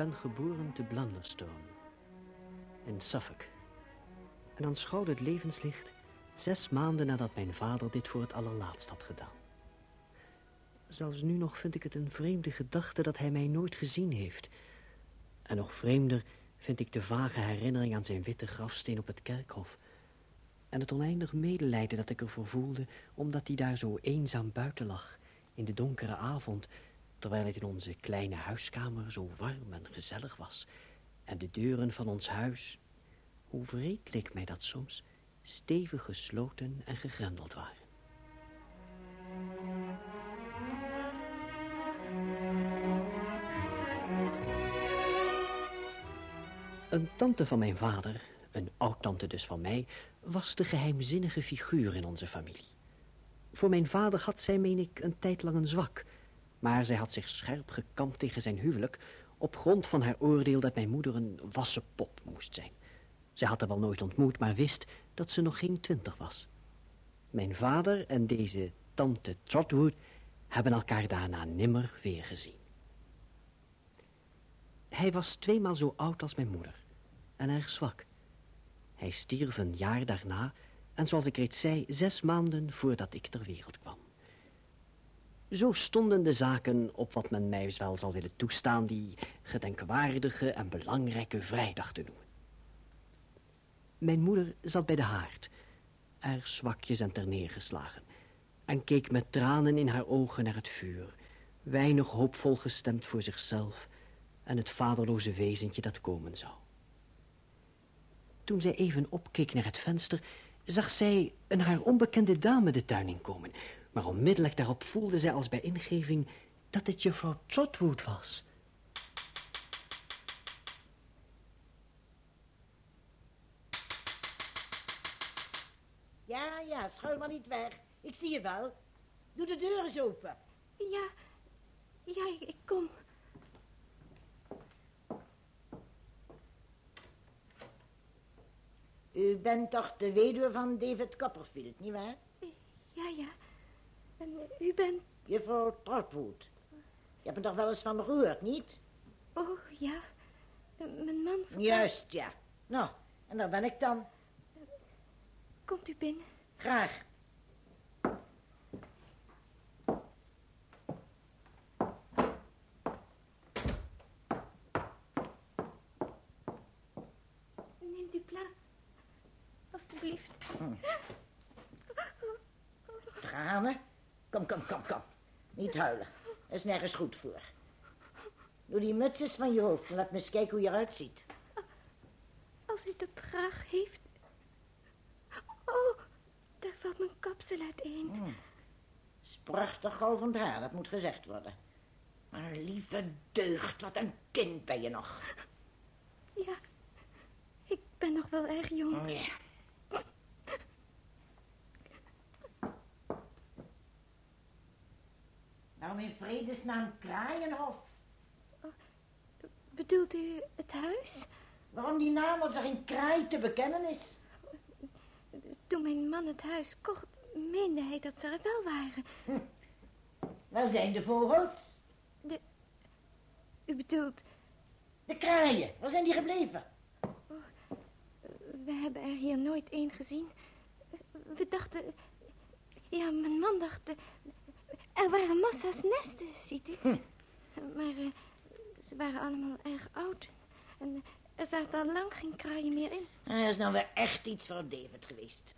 ben geboren te Blunderstone, in Suffolk. En aanschouwde het levenslicht zes maanden nadat mijn vader dit voor het allerlaatst had gedaan. Zelfs nu nog vind ik het een vreemde gedachte dat hij mij nooit gezien heeft. En nog vreemder vind ik de vage herinnering aan zijn witte grafsteen op het kerkhof. En het oneindig medelijden dat ik ervoor voelde, omdat hij daar zo eenzaam buiten lag, in de donkere avond, terwijl het in onze kleine huiskamer zo warm en gezellig was. En de deuren van ons huis, hoe vreed mij dat soms, stevig gesloten en gegrendeld waren. Een tante van mijn vader, een oud-tante dus van mij, was de geheimzinnige figuur in onze familie. Voor mijn vader had zij, meen ik, een tijd lang een zwak, maar zij had zich scherp gekampt tegen zijn huwelijk op grond van haar oordeel dat mijn moeder een wassen pop moest zijn. Zij had haar wel nooit ontmoet, maar wist dat ze nog geen twintig was. Mijn vader en deze tante Trotwood hebben elkaar daarna nimmer weer gezien. Hij was tweemaal zo oud als mijn moeder en erg zwak. Hij stierf een jaar daarna en zoals ik reeds zei, zes maanden voordat ik ter wereld kwam. Zo stonden de zaken op wat men mij wel zal willen toestaan die gedenkwaardige en belangrijke vrijdag te noemen. Mijn moeder zat bij de haard, erg zwakjes en terneergeslagen, en keek met tranen in haar ogen naar het vuur, weinig hoopvol gestemd voor zichzelf en het vaderloze wezentje dat komen zou. Toen zij even opkeek naar het venster, zag zij een haar onbekende dame de tuin inkomen, maar onmiddellijk daarop voelde zij als bij ingeving dat het juffrouw Trotwood was. Ja, ja, schuil maar niet weg. Ik zie je wel. Doe de deur eens open. Ja, ja, ik, ik kom. U bent toch de weduwe van David Copperfield, nietwaar? Ja, ja. En u bent... Juffrouw Trotwood. Je hebt toch wel eens van me gehoord, niet? Oh, ja. Mijn man... Juist, ja. Nou, en daar ben ik dan. Komt u binnen? Graag. Neemt u plaats. Alsjeblieft. Tranen? Kom, kom, kom, kom. Niet huilen. Dat is nergens goed voor. Doe die muts eens van je hoofd en laat me eens kijken hoe je eruit ziet. Als u dat graag heeft. Oh, daar valt mijn kapsel uiteen. Hmm. is prachtig golvend haar, dat moet gezegd worden. Maar lieve deugd, wat een kind ben je nog. Ja, ik ben nog wel erg jong. Ja. Waarom in vredesnaam Kraaienhof? Bedoelt u het huis? Waarom die naam als er geen kraai te bekennen is? Toen mijn man het huis kocht, meende hij dat ze er wel waren. Waar zijn de vogels? U bedoelt, De kraaien, waar zijn die gebleven? we hebben er hier nooit één gezien. We dachten, ja, mijn man dacht, er waren massa's nesten, ziet u. Hm. Maar eh, ze waren allemaal erg oud. En er zaten al lang geen kraaien meer in. Dat is nou weer echt iets voor David geweest.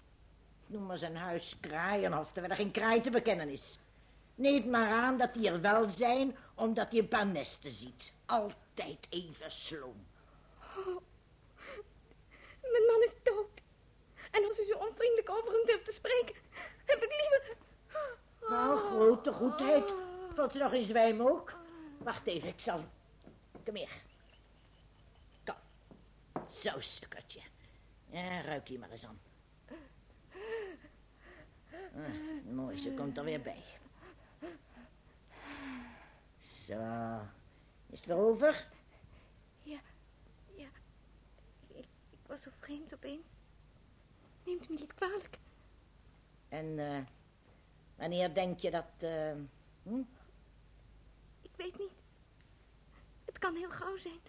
Noem maar zijn huis Kraaienhof, terwijl er geen kraai te bekennen is. Neem maar aan dat die er wel zijn, omdat hij een paar nesten ziet. Altijd even sloom. Mijn man is dood. En als u zo onvriendelijk over hem durft te spreken, heb ik liever... Nou, grote goedheid. Valt ze nog in zwijm ook? Wacht even, ik zal... Kom hier. Kom. Zo, sukkertje. Ja, ruik hier maar eens aan. Ah, mooi, ze komt er weer bij. Zo. Is het weer over? Ja, ja. Ik, ik was zo vreemd opeens. Neemt me niet kwalijk. En eh, wanneer denk je dat... eh, hm? Ik weet niet. Het kan heel gauw zijn.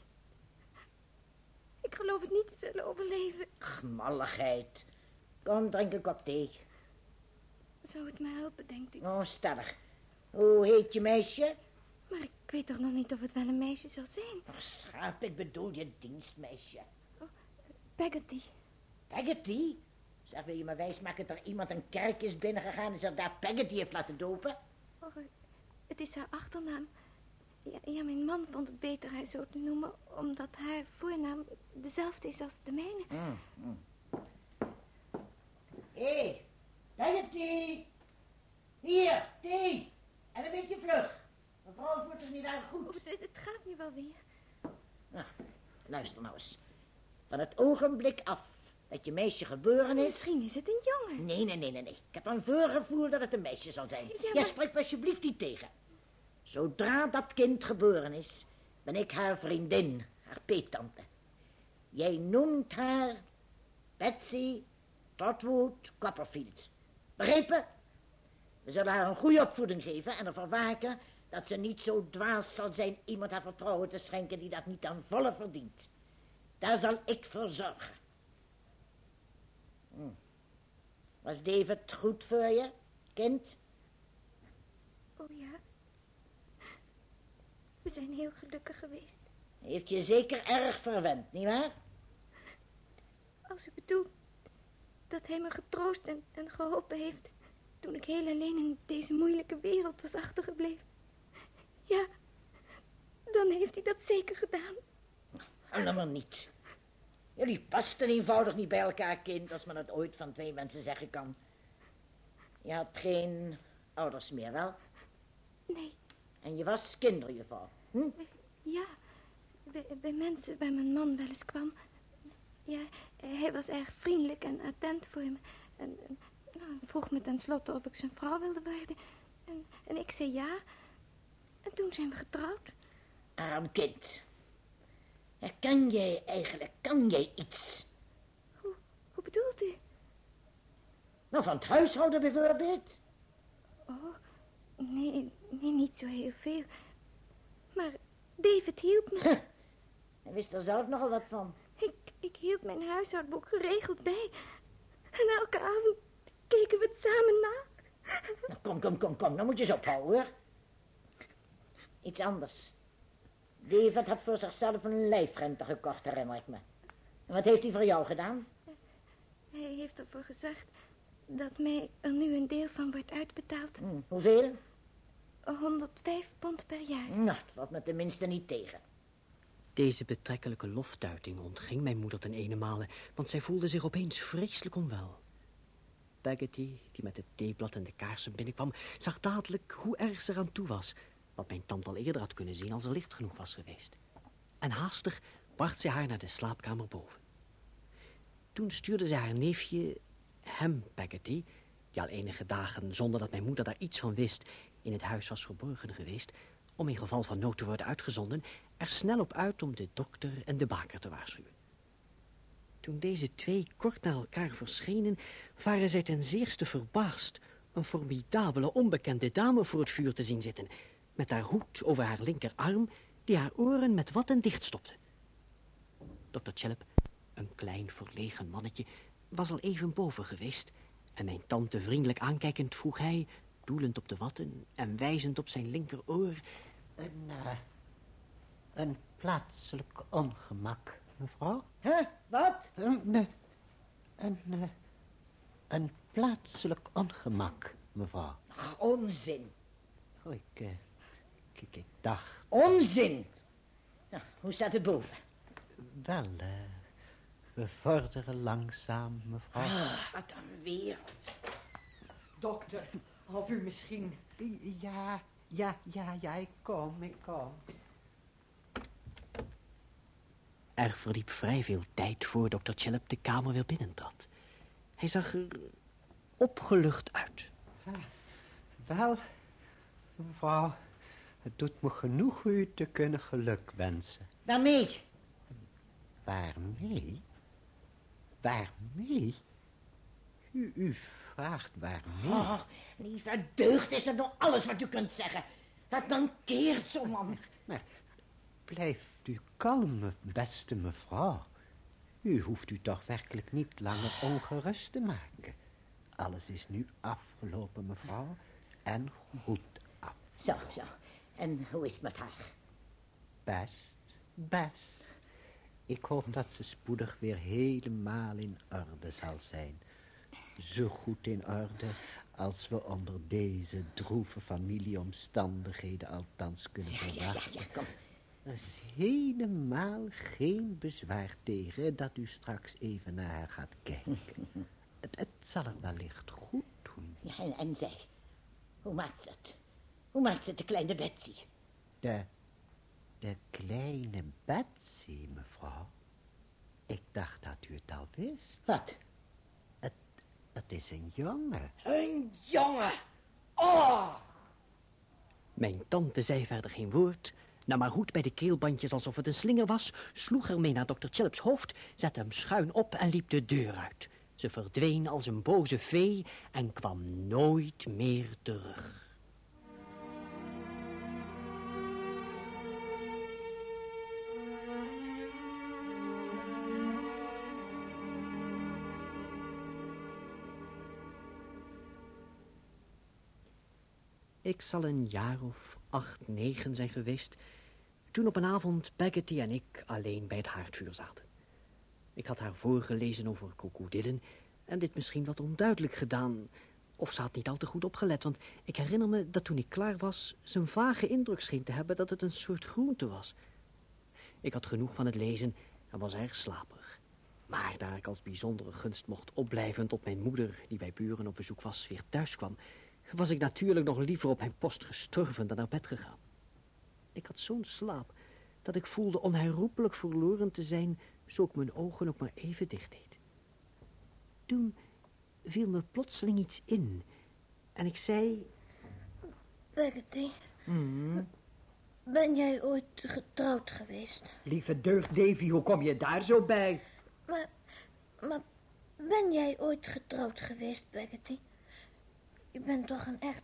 ik geloof het niet te zullen overleven. Gemalligheid. Kom, drink een kop thee. Zou het me helpen, denkt u? Oh, stellig. Hoe heet je meisje? Maar ik weet toch nog niet of het wel een meisje zal zijn. Oh, schaap, ik bedoel je dienstmeisje. Peggotty. Peggotty? Zeg, wil je me wijsmaken dat er iemand een kerk is binnengegaan en zich daar Peggotty heeft laten dopen? Oh, het is haar achternaam. Ja, ja, mijn man vond het beter haar zo te noemen, omdat haar voornaam dezelfde is als de mijne. Mm, mm. Hé, hey, Peggotty! Hier, thee. En een beetje vlug. Mevrouw voelt zich niet erg goed. Oh, het, het gaat nu wel weer. Nou, luister nou eens. Van het ogenblik af dat je meisje geboren is... Misschien is het een jongen. Nee, nee, nee, nee, nee. Ik heb een voorgevoel dat het een meisje zal zijn. Ja, maar- spreek me alsjeblieft niet tegen. Zodra dat kind geboren is, ben ik haar vriendin, haar peettante. Jij noemt haar Betsy Trotwood Copperfield. Begrepen? We zullen haar een goede opvoeding geven en ervoor waken dat ze niet zo dwaas zal zijn iemand haar vertrouwen te schenken die dat niet ten volle verdient. Daar zal ik voor zorgen. Was David goed voor je, kind? Oh ja. We zijn heel gelukkig geweest. Heeft je zeker erg verwend, nietwaar? Als u bedoelt dat hij me getroost en, en geholpen heeft toen ik heel alleen in deze moeilijke wereld was achtergebleven. Ja, dan heeft hij dat zeker gedaan. Helemaal niet. Jullie pasten eenvoudig niet bij elkaar, kind, als men het ooit van twee mensen zeggen kan. Je had geen ouders meer, wel? Nee, En je was kinderjuffrouw. Hm? ja, bij, bij mensen waar mijn man wel eens kwam. Ja, hij was erg vriendelijk en attent voor me. En, en nou, vroeg me tenslotte of ik zijn vrouw wilde worden. En, en ik zei ja. En toen zijn we getrouwd. Arm kind. Herken jij eigenlijk, kan jij iets? Hoe, hoe bedoelt u? Nou, van het huishouden bijvoorbeeld. Oh, nee, nee, niet zo heel veel. Maar David hielp me. Huh. Hij wist er zelf nogal wat van. Ik, ik hield mijn huishoudboek geregeld bij. En elke avond keken we het samen na. Nou, kom, kom, kom, kom. Dan moet je eens ophouden, hoor. Iets anders. David had voor zichzelf een lijfrente gekocht, herinner ik me. En wat heeft hij voor jou gedaan? Hij heeft ervoor gezorgd dat mij er nu een deel van wordt uitbetaald. Hm, hoeveel? 105 pond per jaar. Nou, dat valt me tenminste niet tegen. Deze betrekkelijke loftuiting ontging mijn moeder ten ene male, want zij voelde zich opeens vreselijk onwel. Peggotty, die met het theeblad en de kaarsen binnenkwam, zag dadelijk hoe erg ze eraan toe was, wat mijn tante al eerder had kunnen zien als er licht genoeg was geweest. En haastig bracht zij haar naar de slaapkamer boven. Toen stuurde zij haar neefje, hem Peggotty, die al enige dagen zonder dat mijn moeder daar iets van wist, in het huis was verborgen geweest, om in geval van nood te worden uitgezonden, er snel op uit om de dokter en de baker te waarschuwen. Toen deze twee kort na elkaar verschenen, waren zij ten zeerste verbaasd een formidabele onbekende dame voor het vuur te zien zitten, met haar hoed over haar linkerarm, die haar oren met watten dichtstopte. Dr. Chillip, een klein verlegen mannetje, was al even boven geweest, en mijn tante vriendelijk aankijkend vroeg hij, doelend op de watten en wijzend op zijn linkeroor, Een, eh, een plaatselijk ongemak, mevrouw. Huh? Wat? Een, eh, een, eh, een plaatselijk ongemak, mevrouw. Ach, onzin. Oh, ik, ik, ik dacht Onzin. Nou, hoe staat het boven? wel, eh, we vorderen langzaam, mevrouw. Ah, wat een wereld. Dokter, of u misschien... Ja, ja, ja, ja, ik kom, ik kom. Er verliep vrij veel tijd voor dokter Chillip de kamer weer binnentrad. Hij zag er opgelucht uit. Wel, mevrouw, het doet me genoeg u te kunnen geluk wensen. Daarmee. Waarmee? Waarmee? U, u vraagt waarmee? Oh, lieve deugd is dat nog alles wat u kunt zeggen. Dat mankeert zo, man. Maar blijft u kalm, beste mevrouw. U hoeft u toch werkelijk niet langer ongerust te maken. Alles is nu afgelopen, mevrouw. En goed af. Zo, zo. En hoe is het met haar? Best, best. Ik hoop dat ze spoedig weer helemaal in orde zal zijn. Zo goed in orde als we onder deze droeve familieomstandigheden althans kunnen Ja, ja, ja, verwachten. ja, kom. Er is helemaal geen bezwaar tegen dat u straks even naar haar gaat kijken. Het, het zal er wellicht goed doen. Ja, en, en zij? Hoe maakt het? Hoe maakt het de kleine Betsy? De, de kleine Betsy, mevrouw. Ik dacht dat u het al wist. Wat? Het, het is een jongen. Een jongen! Oh! Mijn tante zei verder geen woord, nam haar hoed bij de keelbandjes alsof het een slinger was, sloeg ermee naar dokter Chillips hoofd, zette hem schuin op en liep de deur uit. Ze verdween als een boze vee en kwam nooit meer terug. Ik zal een jaar of acht, negen zijn geweest... toen op een avond Peggotty en ik alleen bij het haardvuur zaten. Ik had haar voorgelezen over krokodillen... en dit misschien wat onduidelijk gedaan... of ze had niet al te goed opgelet... want ik herinner me dat toen ik klaar was... ze een vage indruk scheen te hebben dat het een soort groente was. Ik had genoeg van het lezen en was erg slaperig. Maar daar ik als bijzondere gunst mocht opblijven tot mijn moeder, die bij buren op bezoek was, weer thuis kwam, was ik natuurlijk nog liever op mijn post gestorven dan naar bed gegaan. Ik had zo'n slaap dat ik voelde onherroepelijk verloren te zijn, zo ik mijn ogen ook maar even dicht deed. Toen viel me plotseling iets in en ik zei, Peggotty, Hmm. ben jij ooit getrouwd geweest? Lieve deugd, Davy, hoe kom je daar zo bij? Maar, maar ben jij ooit getrouwd geweest, Peggotty? Je bent toch een echt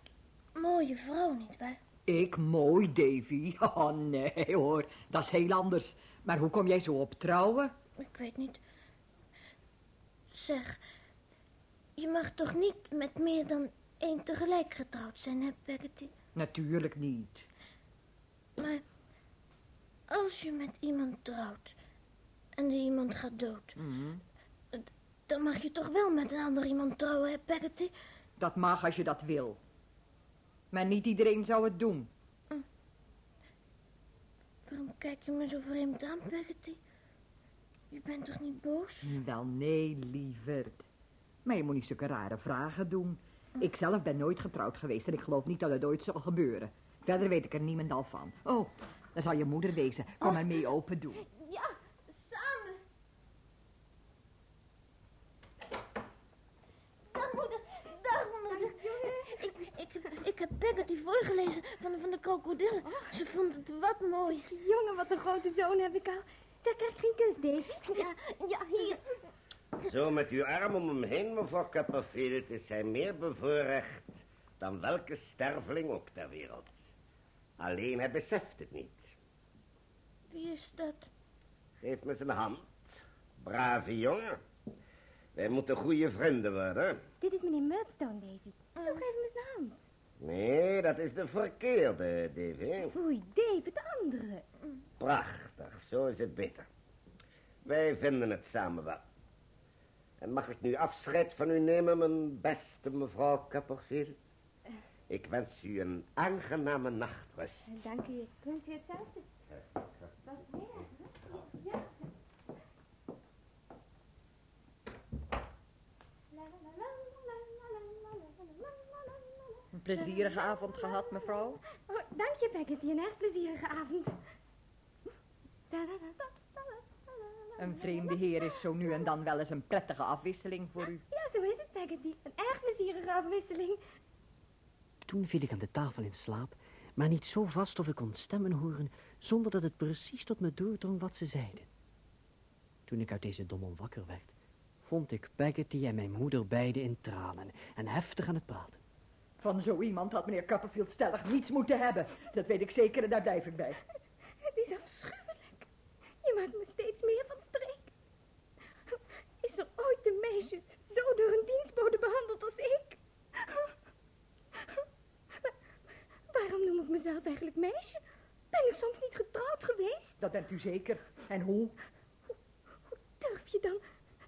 mooie vrouw, nietwaar? Ik mooi, Davy? Oh, nee hoor, dat is heel anders. Maar hoe kom jij zo op trouwen? Ik weet niet. Zeg, je mag toch niet met meer dan één tegelijk getrouwd zijn, hè, Peggotty? Natuurlijk niet. Maar als je met iemand trouwt en die iemand gaat dood, Hmm. dan mag je toch wel met een ander iemand trouwen, hè, Peggotty? Dat mag als je dat wil. Maar niet iedereen zou het doen. Waarom kijk je me zo vreemd aan, Peggotty? Je bent toch niet boos? Wel, nee, lieverd. Maar je moet niet zulke rare vragen doen. Ik zelf ben nooit getrouwd geweest en ik geloof niet dat het ooit zal gebeuren. Verder weet ik er niemendal van. Oh, dat zal je moeder wezen. Kom maar mee open doen. Ja, samen. Dag, moeder. Dag, moeder. Ik, ik, heb- Peggotty voorgelezen van, de- van de krokodillen. Ze vond het wat mooi. Jongen, wat een grote zoon heb ik al. Daar krijg ik geen kus, Dave. Ja, ja, hier. Zo met uw arm om hem heen, mevrouw Copperfield, is hij meer bevoorrecht dan welke sterveling ook ter wereld. Alleen hij beseft het niet. Wie is dat? Geef me zijn hand. Brave jongen. Wij moeten goede vrienden worden. Dit is meneer Murdstone, Davy. Zo geef me zijn hand. Nee, dat is de verkeerde, Davy. Foei, Dave, het andere. Prachtig, zo is het beter. Wij vinden het samen wel. En mag ik nu afscheid van u nemen, mijn beste mevrouw Copperfield? Ik wens u een aangename nachtrust. Dank u. Kunt u hetzelfde? Wat meer? Plezierige avond gehad, mevrouw. Oh, dank je, Peggotty. Een echt plezierige avond. Een vreemde heer is zo nu en dan wel eens een prettige afwisseling voor u. Ja, zo is het, Peggotty. Een erg plezierige afwisseling. Toen viel ik aan de tafel in slaap, maar niet zo vast of ik kon stemmen horen, zonder dat het precies tot me doordrong wat ze zeiden. Toen ik uit deze dommel wakker werd, vond ik Peggotty en mijn moeder beiden in tranen en heftig aan het praten. Van zo iemand had meneer Copperfield stellig niets moeten hebben. Dat weet ik zeker en daar blijf ik bij. Het is afschuwelijk. Je maakt me steeds meer van streek. Is er ooit een meisje zo door een dienstbode behandeld als ik? Waarom noem ik mezelf eigenlijk meisje? Ben ik soms niet getrouwd geweest? Dat bent u zeker. En hoe? Hoe, durf je dan?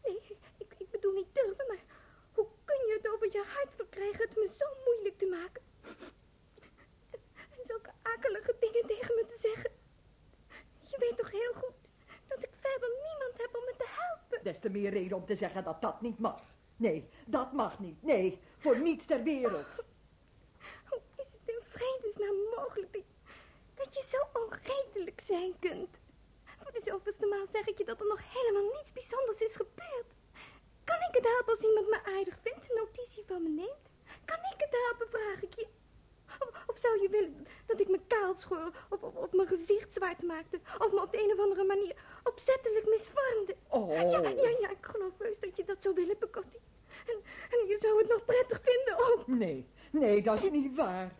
Nee, ik bedoel niet durven, maar over je hart verkrijgen het me zo moeilijk te maken? En, zulke akelige dingen tegen me te zeggen. Je weet toch heel goed dat ik verder niemand heb om me te helpen. Des te meer reden om te zeggen dat dat niet mag. Nee, dat mag niet. Nee, voor niets ter wereld. Hoe is het in vredesnaam mogelijk dat, dat je zo onredelijk zijn kunt? Voor de zoveelste maal zeg ik je dat er nog helemaal niets bijzonders is gebeurd. Kan ik het helpen als iemand me aardig vindt, een notitie van me neemt? Kan ik het helpen, vraag ik je? Of, of zou je willen dat ik me kaal schoor, of, of, of mijn gezicht zwart maakte, of me op de een of andere manier opzettelijk misvormde? Oh. Ja, ja, ja, ik geloof heus dat je dat zou willen, Pecotti. En, en je zou het nog prettig vinden ook. Nee, nee, dat is niet waar.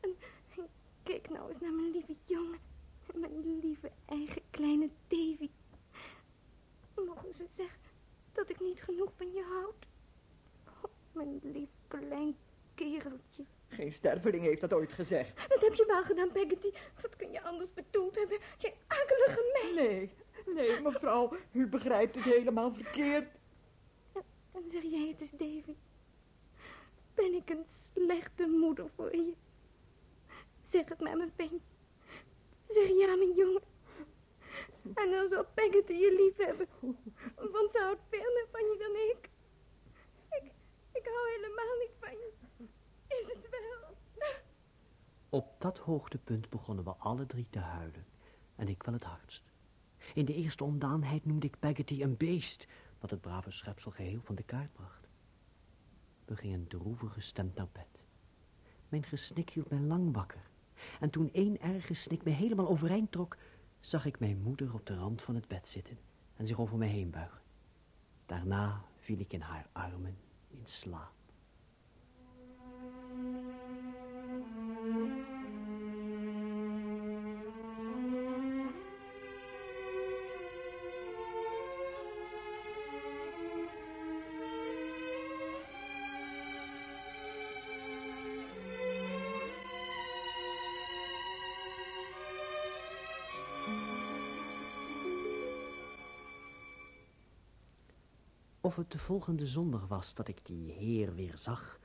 En, en kijk nou eens naar mijn lieve jongen. Mijn lieve eigen kleine Davy. Mogen ze zeggen dat ik niet genoeg van je houd? Oh, mijn lief klein kereltje. Geen sterveling heeft dat ooit gezegd. Dat heb je wel gedaan, Peggotty. Wat kun je anders bedoeld hebben? Je akelige meid. Nee, nee, mevrouw, u begrijpt het helemaal verkeerd. En, en zeg jij het eens, Davy. Ben ik een slechte moeder voor je? Zeg het maar, mijn ventje. Zeg ja, mijn jongen. En dan zal Peggotty je lief hebben. Want ze houdt veel meer van je dan ik. Ik, hou helemaal niet van je. Is het wel? Op dat hoogtepunt begonnen we alle drie te huilen. En ik wel het hardst. In de eerste ondaanheid noemde ik Peggotty een beest, wat het brave schepsel geheel van de kaart bracht. We gingen droevig gestemd naar bed. Mijn gesnik hield mij lang wakker. En toen één erge snik mij helemaal overeind trok, zag ik mijn moeder op de rand van het bed zitten en zich over mij heen buigen. Daarna viel ik in haar armen in slaap. Of het de volgende zondag was dat ik die heer weer zag,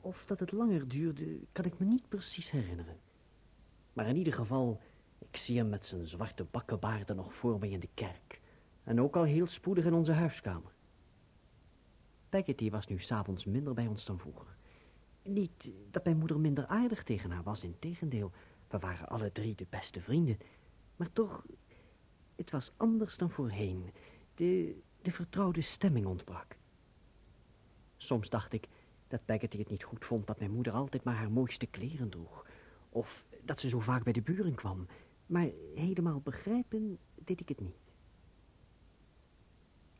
of dat het langer duurde, kan ik me niet precies herinneren. Maar in ieder geval, ik zie hem met zijn zwarte bakkenbaarden nog voor mij in de kerk. En ook al heel spoedig in onze huiskamer. Peggotty was nu s'avonds minder bij ons dan vroeger. Niet dat mijn moeder minder aardig tegen haar was, integendeel. We waren alle drie de beste vrienden. Maar toch, het was anders dan voorheen. De, de vertrouwde stemming ontbrak. Soms dacht ik dat Peggotty het niet goed vond dat mijn moeder altijd maar haar mooiste kleren droeg. Of dat ze zo vaak bij de buren kwam. Maar helemaal begrijpen deed ik het niet.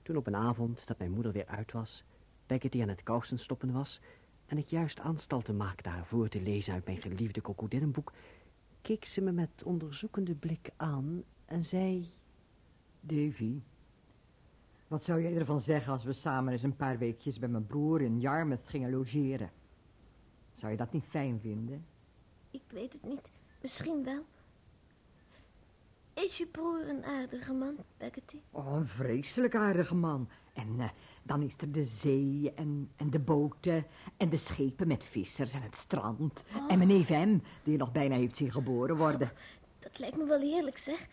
Toen op een avond dat mijn moeder weer uit was, Peggotty aan het kousen stoppen was... en ik juist aanstalten maakte haar voor te lezen uit mijn geliefde krokodillenboek... keek ze me met onderzoekende blik aan en zei... Davy, wat zou jij ervan zeggen als we samen eens een paar weekjes bij mijn broer in Yarmouth gingen logeren? Zou je dat niet fijn vinden? Ik weet het niet. Misschien wel. Is je broer een aardige man, Peggotty? Oh, een vreselijk aardige man. En eh, dan is er de zee en, en de boten en de schepen met vissers en het strand. En mijn neef M, die je nog bijna heeft zien geboren worden. Dat lijkt me wel heerlijk, zeg.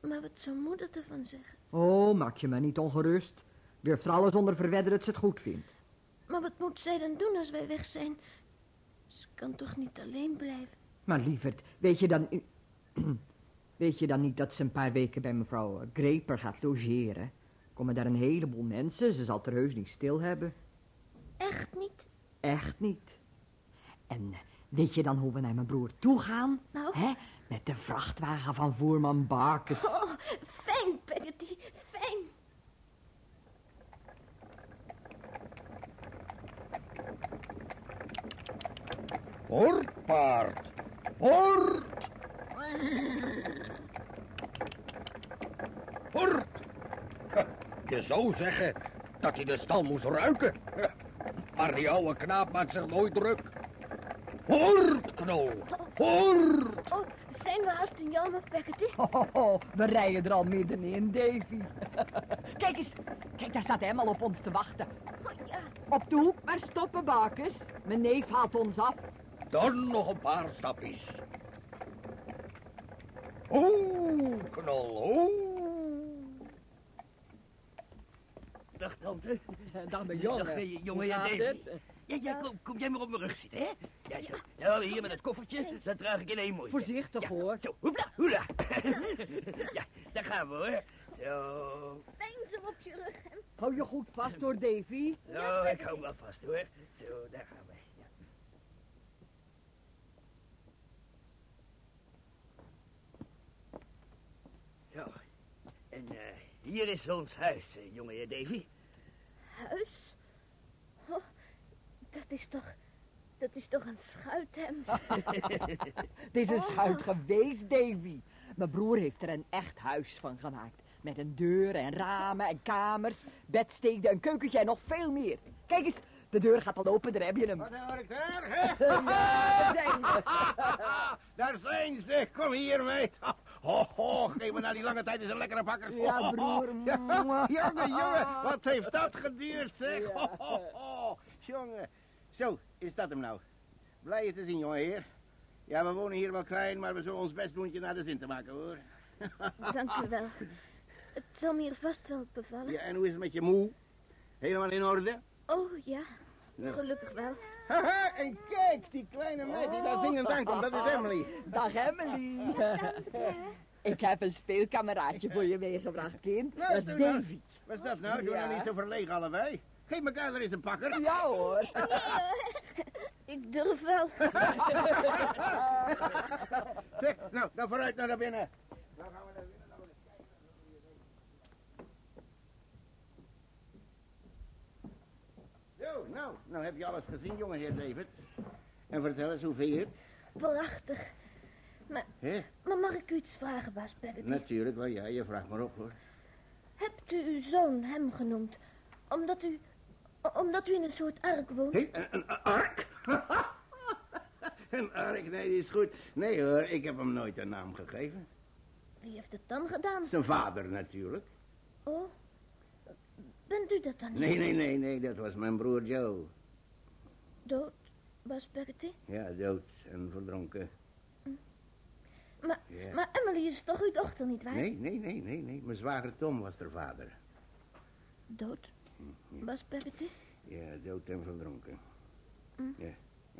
Maar, wat zou moeder ervan zeggen? Oh, maak je me niet ongerust. Durft er alles onder verwedden dat ze het goed vindt. Maar wat moet zij dan doen als wij weg zijn? Ze kan toch niet alleen blijven? Maar lieverd, weet je dan... weet je dan niet dat ze een paar weken bij mevrouw Greper gaat logeren? Komen daar een heleboel mensen, ze zal het er heus niet stil hebben. Echt niet? Echt niet. En eh, weet je dan hoe we naar mijn broer toe gaan? Nou? Hè? Met de vrachtwagen van voerman Barkes. Oh, fijn, Peggotty, fijn. Hort, paard. Hort. Hort. Je zou zeggen dat hij de stal moest ruiken. Maar die oude knaap maakt zich nooit druk. Hoort, knol. Hoort. Oh, zijn we haast een jammer, Peggotty? Ho, we rijden er al middenin, Davy. Kijk eens, kijk, daar staat Emma op ons te wachten. Oh, ja. Op de hoek maar stoppen, Bakers. Mijn neef haalt ons af. Dan nog een paar stapjes. Oeh, knol, oeh. Dag, tante. Dag, mijn jongen. Dag, jongen, ja? Ja, ja, kom, kom jij maar op mijn rug zitten, hè? Ja, zo. Nou, hier met het koffertje, dat draag ik in één mooi. Voorzichtig, ja, hoor. Zo, hoepla, hoela. ja, daar gaan we, hoor. Zo. Pijn ze op je rug, hè? Hou je goed vast, hoor, Davy. Zo, ik hou hem wel vast, hoor. Zo, daar gaan we. Ja. Zo. En eh, hier is ons huis, eh, jongen Davy. Huis? Oh, dat is toch... Dat is toch een schuithem? Het is een schuit geweest, Davy. Mijn broer heeft er een echt huis van gemaakt. Met een deur en ramen en kamers, bedsteden, een keukentje en nog veel meer. Kijk eens, de deur gaat al open, daar heb je hem. Wat hoor ik daar, hè? Ja, daar zijn ze. Daar zijn ze. Kom hier, meid. Ho, ho, geef me na die lange tijd eens een lekkere bakker. Ja, broer. Ja, jongen, jongen, wat heeft dat geduurd, zeg. Ja. Ho, ho, ho. Jongen. Zo, is dat hem nou? Blij je te zien, jongen heer. Ja, we wonen hier wel klein, maar we zullen ons best doen je naar de zin te maken, hoor. Dank u wel. Het zal me hier vast wel bevallen. Ja, en hoe is het met je moe? Helemaal in orde? Oh, ja. Ja. Gelukkig wel. Haha, en kijk, die kleine meid die daar zingend aankomt, dat is Emily. Dag, Emily. Ik heb een speelkameraadje voor je meegebracht, kind. Dat is Luister nou. Davy. Wat is dat nou? We Ja. nou niet zo verlegen allebei? Geef elkaar er eens een pakker. Ja, hoor. Ik durf wel. zeg, nou, nou vooruit naar binnen. Nou gaan we naar binnen. Nou, eens kijken. Zo, nou, nou heb je alles gezien, jongeheer David. En vertel eens, hoe vind je het? Prachtig. Hè? Maar mag ik u iets vragen, baas Peggotty? Natuurlijk wel, ja, je vraagt maar op, hoor. Hebt u uw zoon hem genoemd? Omdat u... Omdat u in een soort ark woont? Hé, een, een ark? een ark, nee, die is goed. Nee hoor, ik heb hem nooit een naam gegeven. Wie heeft het dan gedaan? Zijn vader natuurlijk. Oh, bent u dat dan niet? Nee, nee, nee, nee, dat was mijn broer Joe. Dood, baas Peggotty? Ja, dood en verdronken. Maar, Ja. maar Emily is toch uw dochter, nietwaar? Nee, nee, nee, nee, nee. Mijn zwager Tom was haar vader. Dood, Ja, baas Peggotty? ja dood en verdronken. Mm. Ja.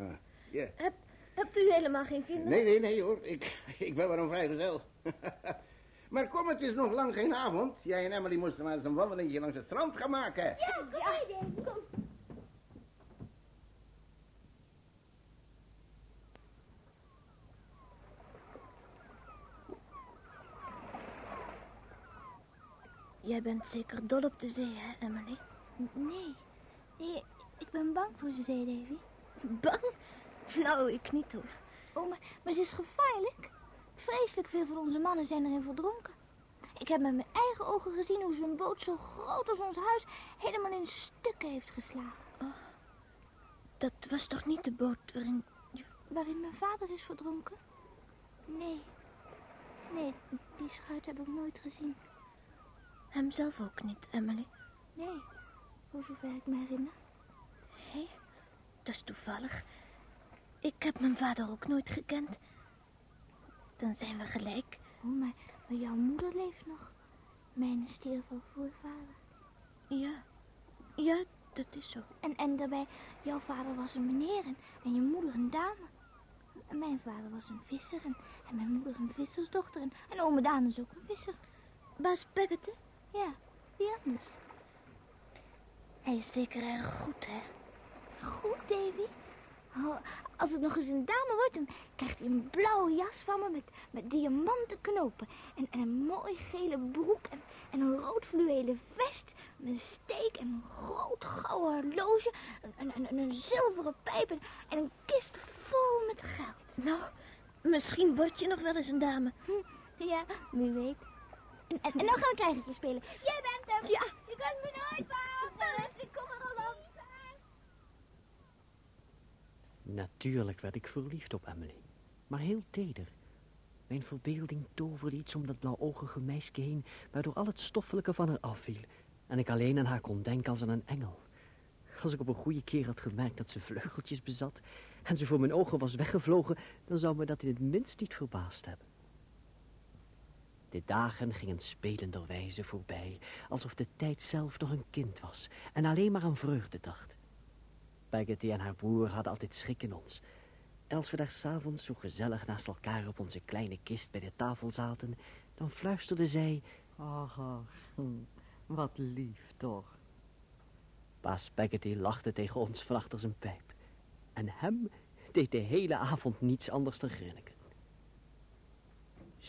Ah, ja. Heb, hebt u helemaal geen kinderen? Nee, nee, nee hoor. Ik, ik ben maar een vrijgezel. maar kom, het is nog lang geen avond. Jij en Emily moesten maar eens een wandelingje langs het strand gaan maken. Ja, kom mee, Jij bent zeker dol op de zee, hè, Emily? Nee, nee, ik ben bang voor de zee, Davy. Bang? Nou, ik niet hoor. Oh, maar, maar ze is gevaarlijk. Vreselijk veel van onze mannen zijn erin verdronken. Ik heb met mijn eigen ogen gezien hoe ze een boot zo groot als ons huis helemaal in stukken heeft geslagen. Dat was toch niet de boot waarin... Waarin mijn vader is verdronken? Nee. Nee, die schuit heb ik nooit gezien. Hemzelf ook niet, Emily. Nee, voor zover ik me herinner. Hé, dat is toevallig. Ik heb mijn vader ook nooit gekend. Dan zijn we gelijk. Oh, maar, maar jouw moeder leeft nog. Mijn stierf al voorvader. Ja, ja, dat is zo. En, en daarbij, jouw vader was een meneer en, en je moeder een dame. En mijn vader was een visser en, en mijn moeder een vissersdochter. En, en ome Daan is ook een visser. Baas Peggotty, Ja, wie anders? hij is zeker erg goed, hè? Goed, Davy. Oh, als het nog eens een dame wordt, dan krijgt hij een blauwe jas van me met, met diamanten knopen. En, en een mooi gele broek en, en een rood fluwelen vest een steek en een groot gouden horloge. En, en, en, en een zilveren pijp en, en een kist vol met geld. Nou, misschien word je nog wel eens een dame. Hm, ja, wie weet. En, en, en dan gaan we kleintje spelen. Jij bent hem. Ja. Je kunt me nooit veranderen. Ik kom er al op. Natuurlijk werd ik verliefd op Emily, maar heel teder. Mijn verbeelding toverde iets om dat blauwogige meisje heen, waardoor al het stoffelijke van haar afviel en ik alleen aan haar kon denken als aan een engel. Als ik op een goede keer had gemerkt dat ze vleugeltjes bezat en ze voor mijn ogen was weggevlogen, dan zou me dat in het minst niet verbaasd hebben. De dagen gingen spelenderwijze voorbij, alsof de tijd zelf nog een kind was en alleen maar aan vreugde dacht. Peggotty en haar broer hadden altijd schik in ons. En als we daar s'avonds zo gezellig naast elkaar op onze kleine kist bij de tafel zaten, dan fluisterde zij... Ach, ach, hm, wat lief toch. Baas Peggotty lachte tegen ons van achter zijn pijp. En hem deed de hele avond niets anders dan grinniken.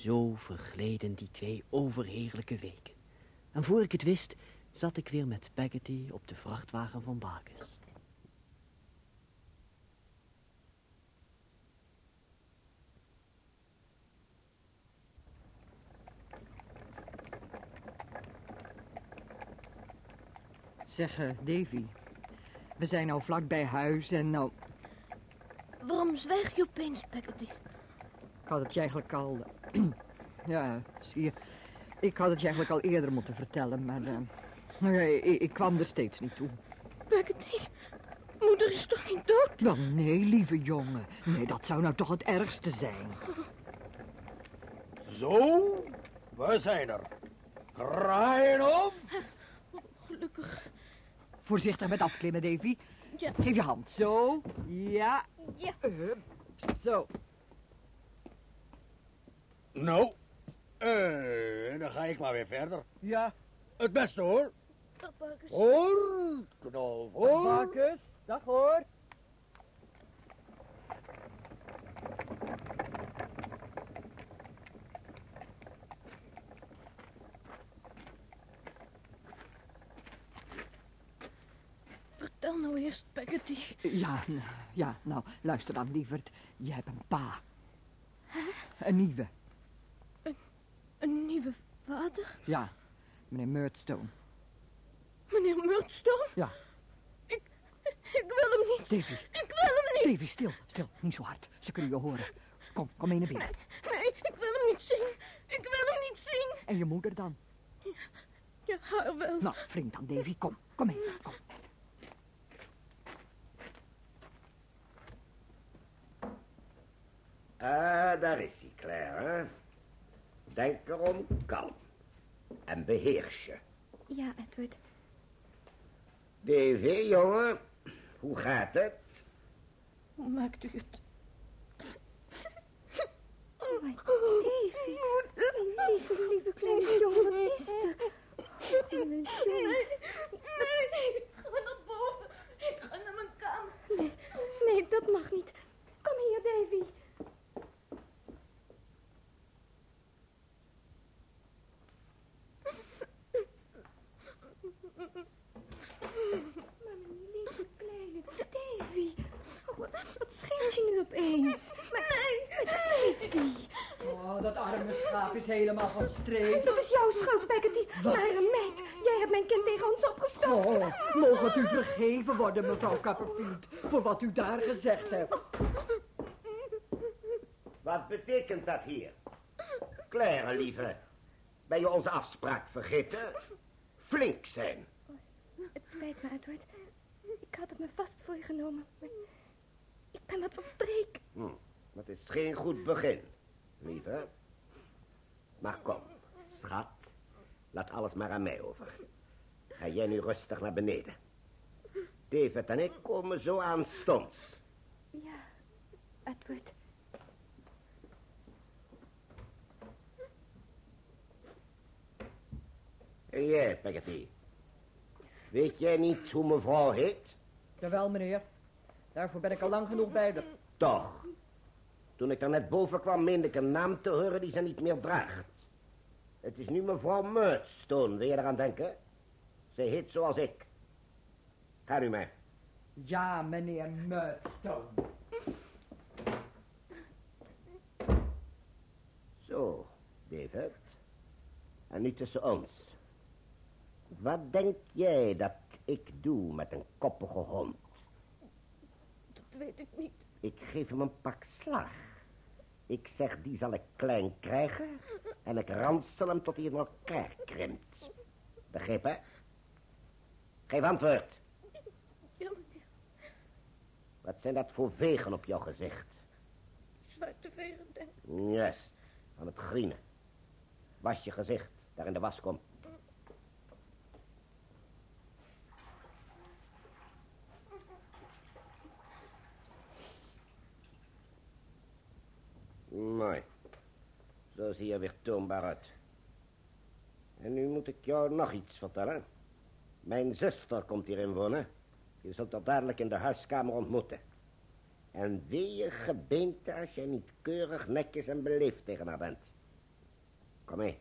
Zo vergleden die twee overheerlijke weken. En voor ik het wist, zat ik weer met Peggotty op de vrachtwagen van Bakes. Zeg, eh, Davy. We zijn nou vlak bij huis en nou... Waarom zwijg je opeens, Peggotty? Ik had het je eigenlijk al... ja, zie je. Ik had het je eigenlijk al eerder moeten vertellen, maar... eh, nee, ik, ik kwam er steeds niet toe. Peggotty, moeder is toch niet dood? Wel, nee, lieve jongen. Nee, dat zou nou toch het ergste zijn. Zo, we zijn er. Kraaien op. Gelukkig. Voorzichtig met afklimmen, Davy. Ja. Geef je hand. Zo. Ja. Ja. Hup. Zo. Nou, eh, dan ga ik maar weer verder. Ja. Het beste hoor. Dag. Hoor, knal voor. Marcus. Dag hoor. Vertel nou eerst, Peggotty. Ja, nou, ja, nou, luister dan, lieverd. Je hebt een pa. Een nieuwe. Ja, meneer Murdstone. Meneer Murdstone? Ja. Ik, ik wil hem niet. Davy, Ik wil hem niet. Davy, stil, stil. Niet zo hard. Ze kunnen je horen. Kom, kom mee naar binnen. Nee, ik wil hem niet zien. Ik wil hem niet zien. En je moeder dan? Ja, haar wel. Nou, vriend dan, Davy. Kom, kom mee. Kom. Ah, daar is hij, Claire, hè? Denk erom kalm. En beheers je. Ja, Edward. DV, jongen, hoe gaat het? Hoe maakt u het? Oh, my Davy. Mijn lieve, lieve kleine jongen, wat is er? Oh, mijn jongen. Nee, nee, ik ga naar boven. Ik ga naar mijn kamer. Nee, nee, dat mag niet. Kom hier, Davy. Maar mijn lieve kleine Davy. Oh, wat wat scheelt je nu opeens? Maar, nee. Oh, dat arme schaap is helemaal van streek. Dat is jouw schuld, Peggotty. Nare meid, jij hebt mijn kind tegen ons opgestopt. Oh, mogen het u vergeven worden, mevrouw Copperfield, voor wat u daar gezegd hebt. Wat betekent dat hier? Claire, lieve, ben je onze afspraak vergeten? Flink zijn. Het spijt me, Edward. Ik had het me vast voor je genomen. maar ben wat van streek. Hm, dat is geen goed begin, lieve. Maar kom, schat, laat alles maar aan mij over. Ga jij nu rustig naar beneden. David en ik komen zo aanstonds. Ja, Edward. En jij, Peggotty? Weet jij niet hoe mevrouw heet? Jawel, meneer. Daarvoor ben ik al lang genoeg bij de... Toch. Toen ik er net boven kwam, meende ik een naam te horen die ze niet meer draagt. Het is nu mevrouw Murdstone, wil je eraan denken? Ze heet zoals ik. Ga nu mee. Ja, meneer Murdstone. Zo, David. En nu tussen ons. Wat denk jij dat ik doe met een koppige hond? Weet ik niet. Ik geef hem een pak slag. Ik zeg, die zal ik klein krijgen. En ik ransel hem tot hij in elkaar krimpt. Begrepen? Geef antwoord. Ja, Wat zijn dat voor vegen op jouw gezicht? zwarte vegen, denk Yes, van het grienen. Was je gezicht, daar in de waskom. Mooi. Zo zie je weer toonbaar uit. En nu moet ik jou nog iets vertellen. Mijn zuster komt hierin wonen. Je zult haar dadelijk in de huiskamer ontmoeten. En wee je gebeente als je niet keurig, netjes en beleefd tegen haar bent. Kom mee.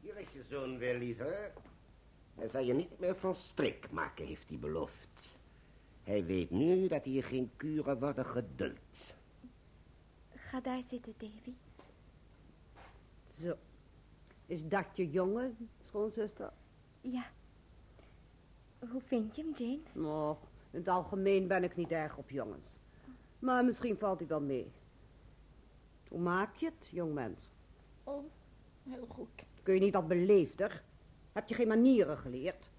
Hier is je zoon weer, lieve. Hij zal je niet meer van strik maken, heeft hij beloofd. Hij weet nu dat hier geen kuren worden geduld. Ga daar zitten, Davy. Zo. Is dat je jongen, schoonzuster? Ja. Hoe vind je hem, Jane? Och, in het algemeen ben ik niet erg op jongens. Maar misschien valt hij wel mee. Hoe maak je het, jongmens? Oh, heel goed. Kun je niet wat beleefder? Heb je geen manieren geleerd?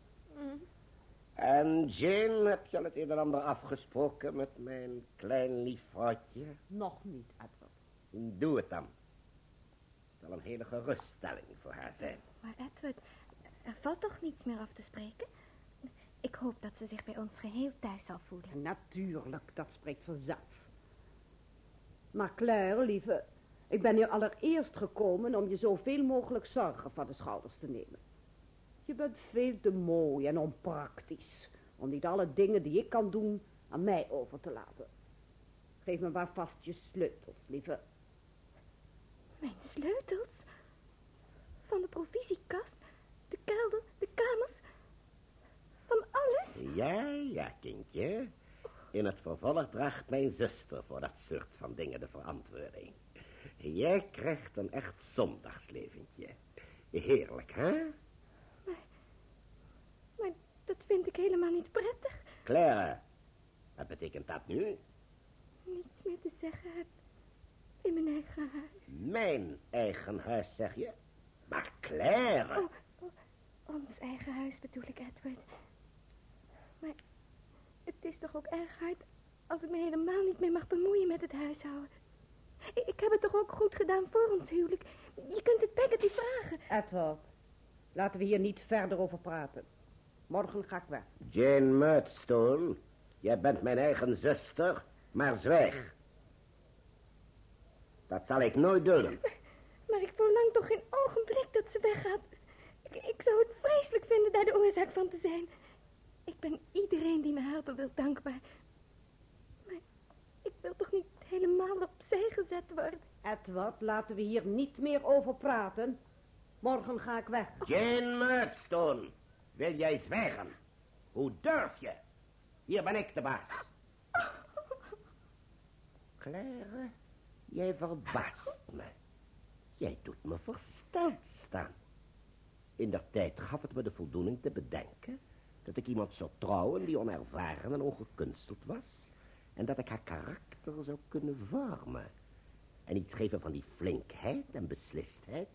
En Jane, heb je al het een en ander afgesproken met mijn klein lief vrouwtje? Nog niet, Edward. Doe het dan. Het zal een hele geruststelling voor haar zijn. Maar Edward, er valt toch niets meer af te spreken? Ik hoop dat ze zich bij ons geheel thuis zal voelen. Natuurlijk, dat spreekt vanzelf. Maar Claire, lieve, ik ben hier allereerst gekomen om je zoveel mogelijk zorgen van de schouders te nemen. Je bent veel te mooi en onpraktisch om niet alle dingen die ik kan doen aan mij over te laten. Geef me maar vast je sleutels, lieve. Mijn sleutels? Van de provisiekast, de kelder, de kamers, van alles? Ja, ja, kindje. In het vervolg draagt mijn zuster voor dat soort van dingen de verantwoording. Jij krijgt een echt zondagsleventje. Heerlijk, hè? Dat vind ik helemaal niet prettig. Claire, wat betekent dat nu? Niets meer te zeggen heb in mijn eigen huis. Mijn eigen huis, zeg je? Maar Claire... Oh, oh, ons eigen huis bedoel ik, Edward. Maar het is toch ook erg hard als ik me helemaal niet meer mag bemoeien met het huishouden. Ik, ik heb het toch ook goed gedaan voor ons huwelijk. Je kunt het Peggotty vragen. Edward, laten we hier niet verder over praten. Morgen ga ik weg. Jane Murdstone, jij bent mijn eigen zuster, maar zwijg. Dat zal ik nooit dulden. Maar ik verlang toch geen ogenblik dat ze weggaat. Ik, ik zou het vreselijk vinden daar de oorzaak van te zijn. Ik ben iedereen die me helpen wil dankbaar. Maar ik wil toch niet helemaal opzij gezet worden. Edward, laten we hier niet meer over praten. Morgen ga ik weg. Jane Murdstone, wil jij zwijgen? Hoe durf je? Hier ben ik de baas. Claire, jij verbaast me. Jij doet me versteld staan. In der tijd gaf het me de voldoening te bedenken... dat ik iemand zou trouwen die onervaren en ongekunsteld was... en dat ik haar karakter zou kunnen vormen... en iets geven van die flinkheid en beslistheid...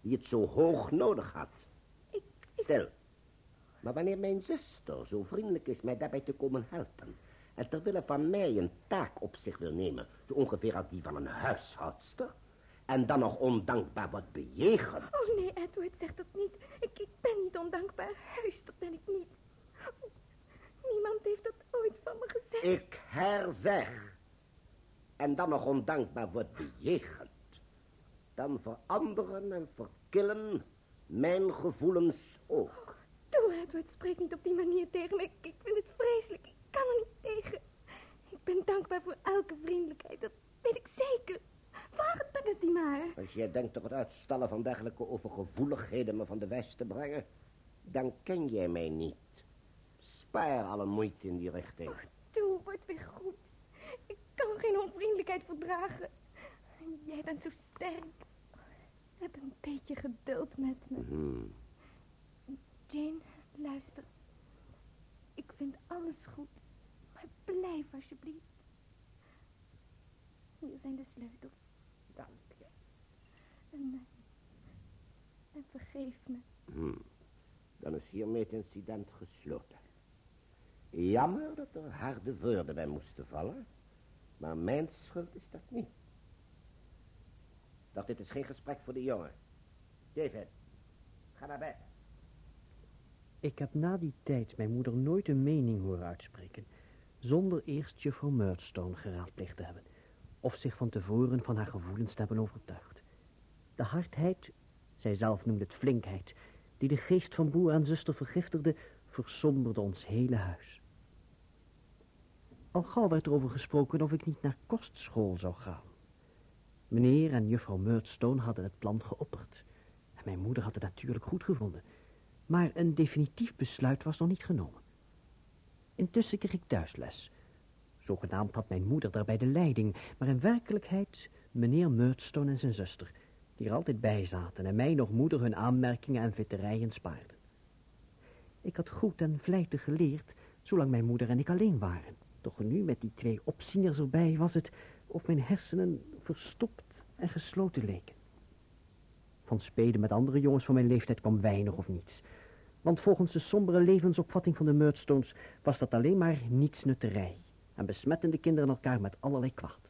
die het zo hoog nodig had. Stil. Maar wanneer mijn zuster zo vriendelijk is mij daarbij te komen helpen... en terwille van mij een taak op zich wil nemen... zo ongeveer als die van een huishoudster... en dan nog ondankbaar wordt bejegend... Oh nee, Edward, zeg dat niet. Ik, ik ben niet ondankbaar. Heus, dat ben ik niet. Niemand heeft dat ooit van me gezegd. Ik herzeg. En dan nog ondankbaar wordt bejegend. Dan veranderen en verkillen mijn gevoelens ook. Doe, Edward, spreek niet op die manier tegen me. Ik, ik vind het vreselijk. Ik kan er niet tegen. Ik ben dankbaar voor elke vriendelijkheid. Dat weet ik zeker. Vraag het Peggotty maar. Als jij denkt op het uitstellen van dergelijke overgevoeligheden me van de wijs te brengen... dan ken jij mij niet. Spaar alle moeite in die richting. Doe, word weer goed. Ik kan geen onvriendelijkheid verdragen. En jij bent zo sterk. Heb een beetje geduld met me. Hmm. Jane, luister. Ik vind alles goed. Maar blijf alsjeblieft. Hier zijn de sleutels. Dank je. En, eh, en vergeef me. Hmm. Dan is hiermee het incident gesloten. Jammer dat er harde woorden bij moesten vallen. Maar mijn schuld is dat niet. Dacht, dit is geen gesprek voor de jongen. David, ga naar bed. Ik heb na die tijd mijn moeder nooit een mening horen uitspreken... zonder eerst juffrouw Murdstone geraadpleegd te hebben... of zich van tevoren van haar gevoelens te hebben overtuigd. De hardheid, zij zelf noemde het flinkheid... die de geest van broer en zuster vergiftigde... versomberde ons hele huis. Al gauw werd er over gesproken of ik niet naar kostschool zou gaan. Meneer en juffrouw Murdstone hadden het plan geopperd. En mijn moeder had het natuurlijk goed gevonden. Maar een definitief besluit was nog niet genomen. Intussen kreeg ik thuisles. Zogenaamd had mijn moeder daarbij de leiding, maar in werkelijkheid meneer Murdstone en zijn zuster, die er altijd bij zaten en mij nog moeder hun aanmerkingen en vitterijen spaarden. Ik had goed en vlijtig geleerd, zolang mijn moeder en ik alleen waren. Doch nu met die twee opzieners erbij was het of mijn hersenen verstopt en gesloten leken. Van spelen met andere jongens van mijn leeftijd kwam weinig of niets. Want volgens de sombere levensopvatting van de Murdstones was dat alleen maar nietsnutterij. En besmetten de kinderen elkaar met allerlei kwaad.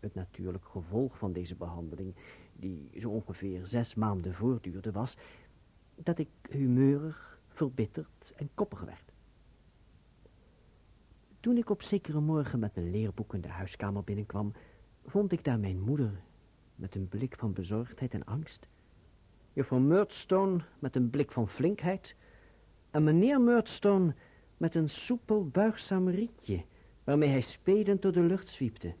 Het natuurlijk gevolg van deze behandeling, die zo ongeveer zes maanden voortduurde, was dat ik humeurig, verbitterd en koppig werd. Toen ik op zekere morgen met mijn leerboeken de huiskamer binnenkwam, vond ik daar mijn moeder met een blik van bezorgdheid en angst, juffrouw Murdstone met een blik van flinkheid en meneer Murdstone met een soepel buigzaam rietje, waarmee hij spelend door de lucht zwiepte.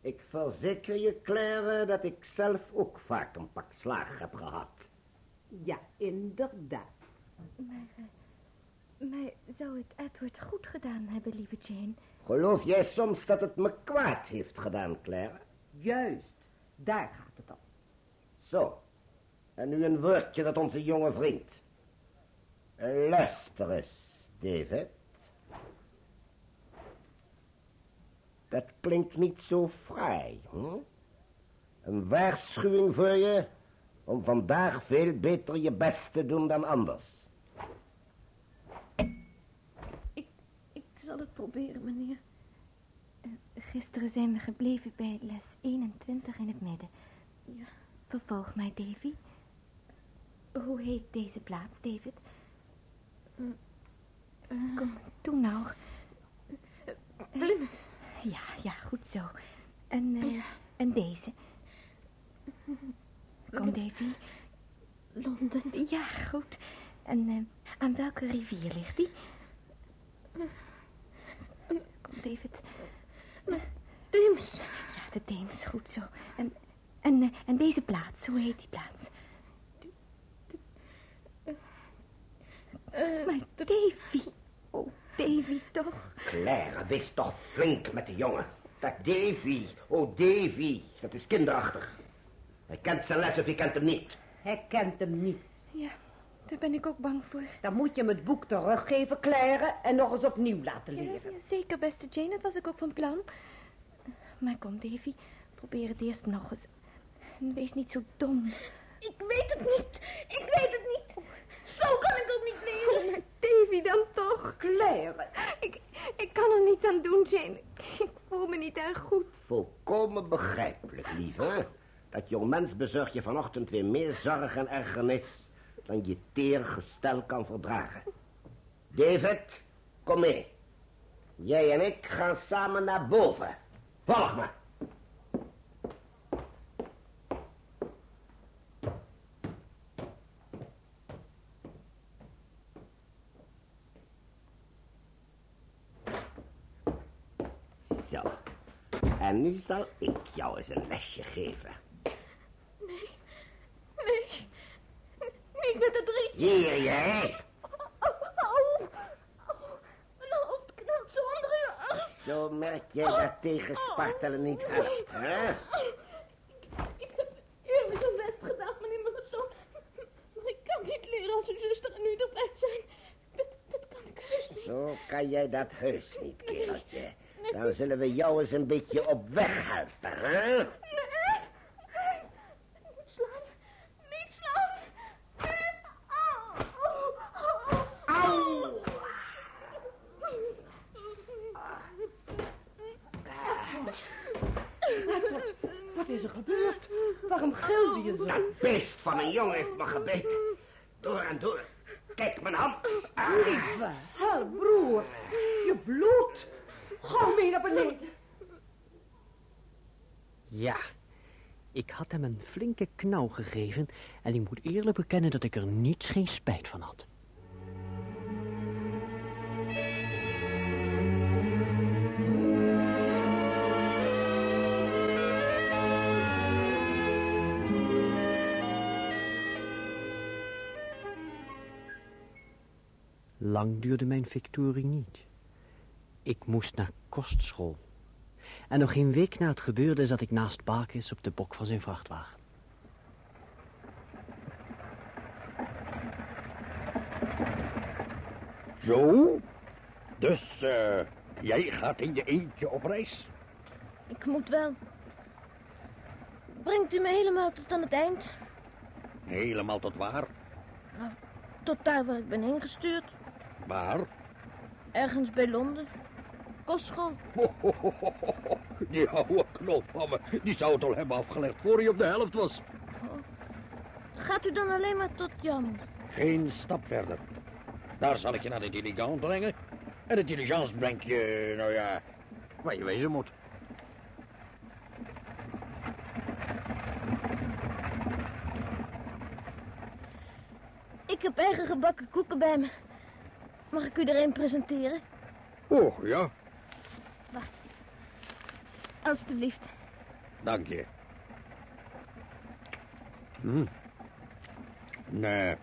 Ik verzeker je, Claire, dat ik zelf ook vaak een pak slaag heb gehad. Ja, inderdaad. Maar, uh, maar zou het Edward goed gedaan hebben, lieve Jane? Geloof jij soms dat het me kwaad heeft gedaan, Claire? Juist, daar gaat het om. Zo, en nu een woordje dat onze jonge vriend. Luister eens, David. Dat klinkt niet zo fraai, hm? Een waarschuwing voor je om vandaag veel beter je best te doen dan anders. Ik, ik zal het proberen, meneer. Gisteren zijn we gebleven bij les 21 in het midden. Ja. Vervolg mij, Davy. Hoe heet deze plaats, David? Uh, Kom, toe nou. Ja, ja, goed zo. En, uh, en deze? Kom, Davy. Londen. Ja, goed. En uh, aan welke rivier ligt die? Kom, David. Theems. Ja, de Theems, goed zo. En, en, uh, en deze plaats, hoe heet die plaats? Uh, maar Davy. Oh, Davy toch. Claire, wees toch flink met de jongen. Dat Davy, oh Davy, dat is kinderachtig. Hij kent zijn les of hij kent hem niet. Hij kent hem niet. Ja, daar ben ik ook bang voor. Dan moet je hem het boek teruggeven, Claire, en nog eens opnieuw laten leren. Ja, zeker, beste Jane, dat was ik ook van plan. Maar kom, Davy, probeer het eerst nog eens. En wees niet zo dom. Ik weet het niet. Ik weet het niet. Zo kan ik ook niet leren. Oh, maar Davy dan toch. Claire. Ik, ik kan er niet aan doen, Jane. Ik voel me niet erg goed. Volkomen begrijpelijk, lieve. Dat jongmens bezorgt je vanochtend weer meer zorg en ergernis... dan je teer gestel kan verdragen. David, kom mee. Jij en ik gaan samen naar boven. Volg me. Zo. En nu zal ik jou eens een lesje geven. Ik ben er drie. Hier jij. Zo merk jij dat tegen spartelen niet helpt, hè? Ik, heb eerlijk een best gedaan, meneer Murstoon. Maar ik kan niet leren als uw zuster nu u erbij zijn. Dat, dat kan ik heus niet. Zo kan jij dat heus niet, kereltje. Dan zullen we jou eens een beetje op weg helpen, hè? Knauw gegeven en ik moet eerlijk bekennen dat ik er niets geen spijt van had. Lang duurde mijn victorie niet. Ik moest naar kostschool. En nog geen week na het gebeurde zat ik naast Bakis op de bok van zijn vrachtwagen. Zo? Dus, eh, jij gaat in je eentje op reis? Ik moet wel. Brengt u me helemaal tot aan het eind? Helemaal tot waar? Tot daar waar ik ben ingestuurd. Waar? Ergens bij Londen. Kostschool. Die oude knop van me, die zou het al hebben afgelegd voor hij op de helft was. Gaat u dan alleen maar tot Jan? Geen stap verder. Daar zal ik je naar de diligence brengen. En de diligence brengt je, nou ja, waar je wezen moet. Ik heb eigen gebakken koeken bij me. Mag ik u er een presenteren? Oh, ja, Alsjeblieft. dank je. Hm. Nee.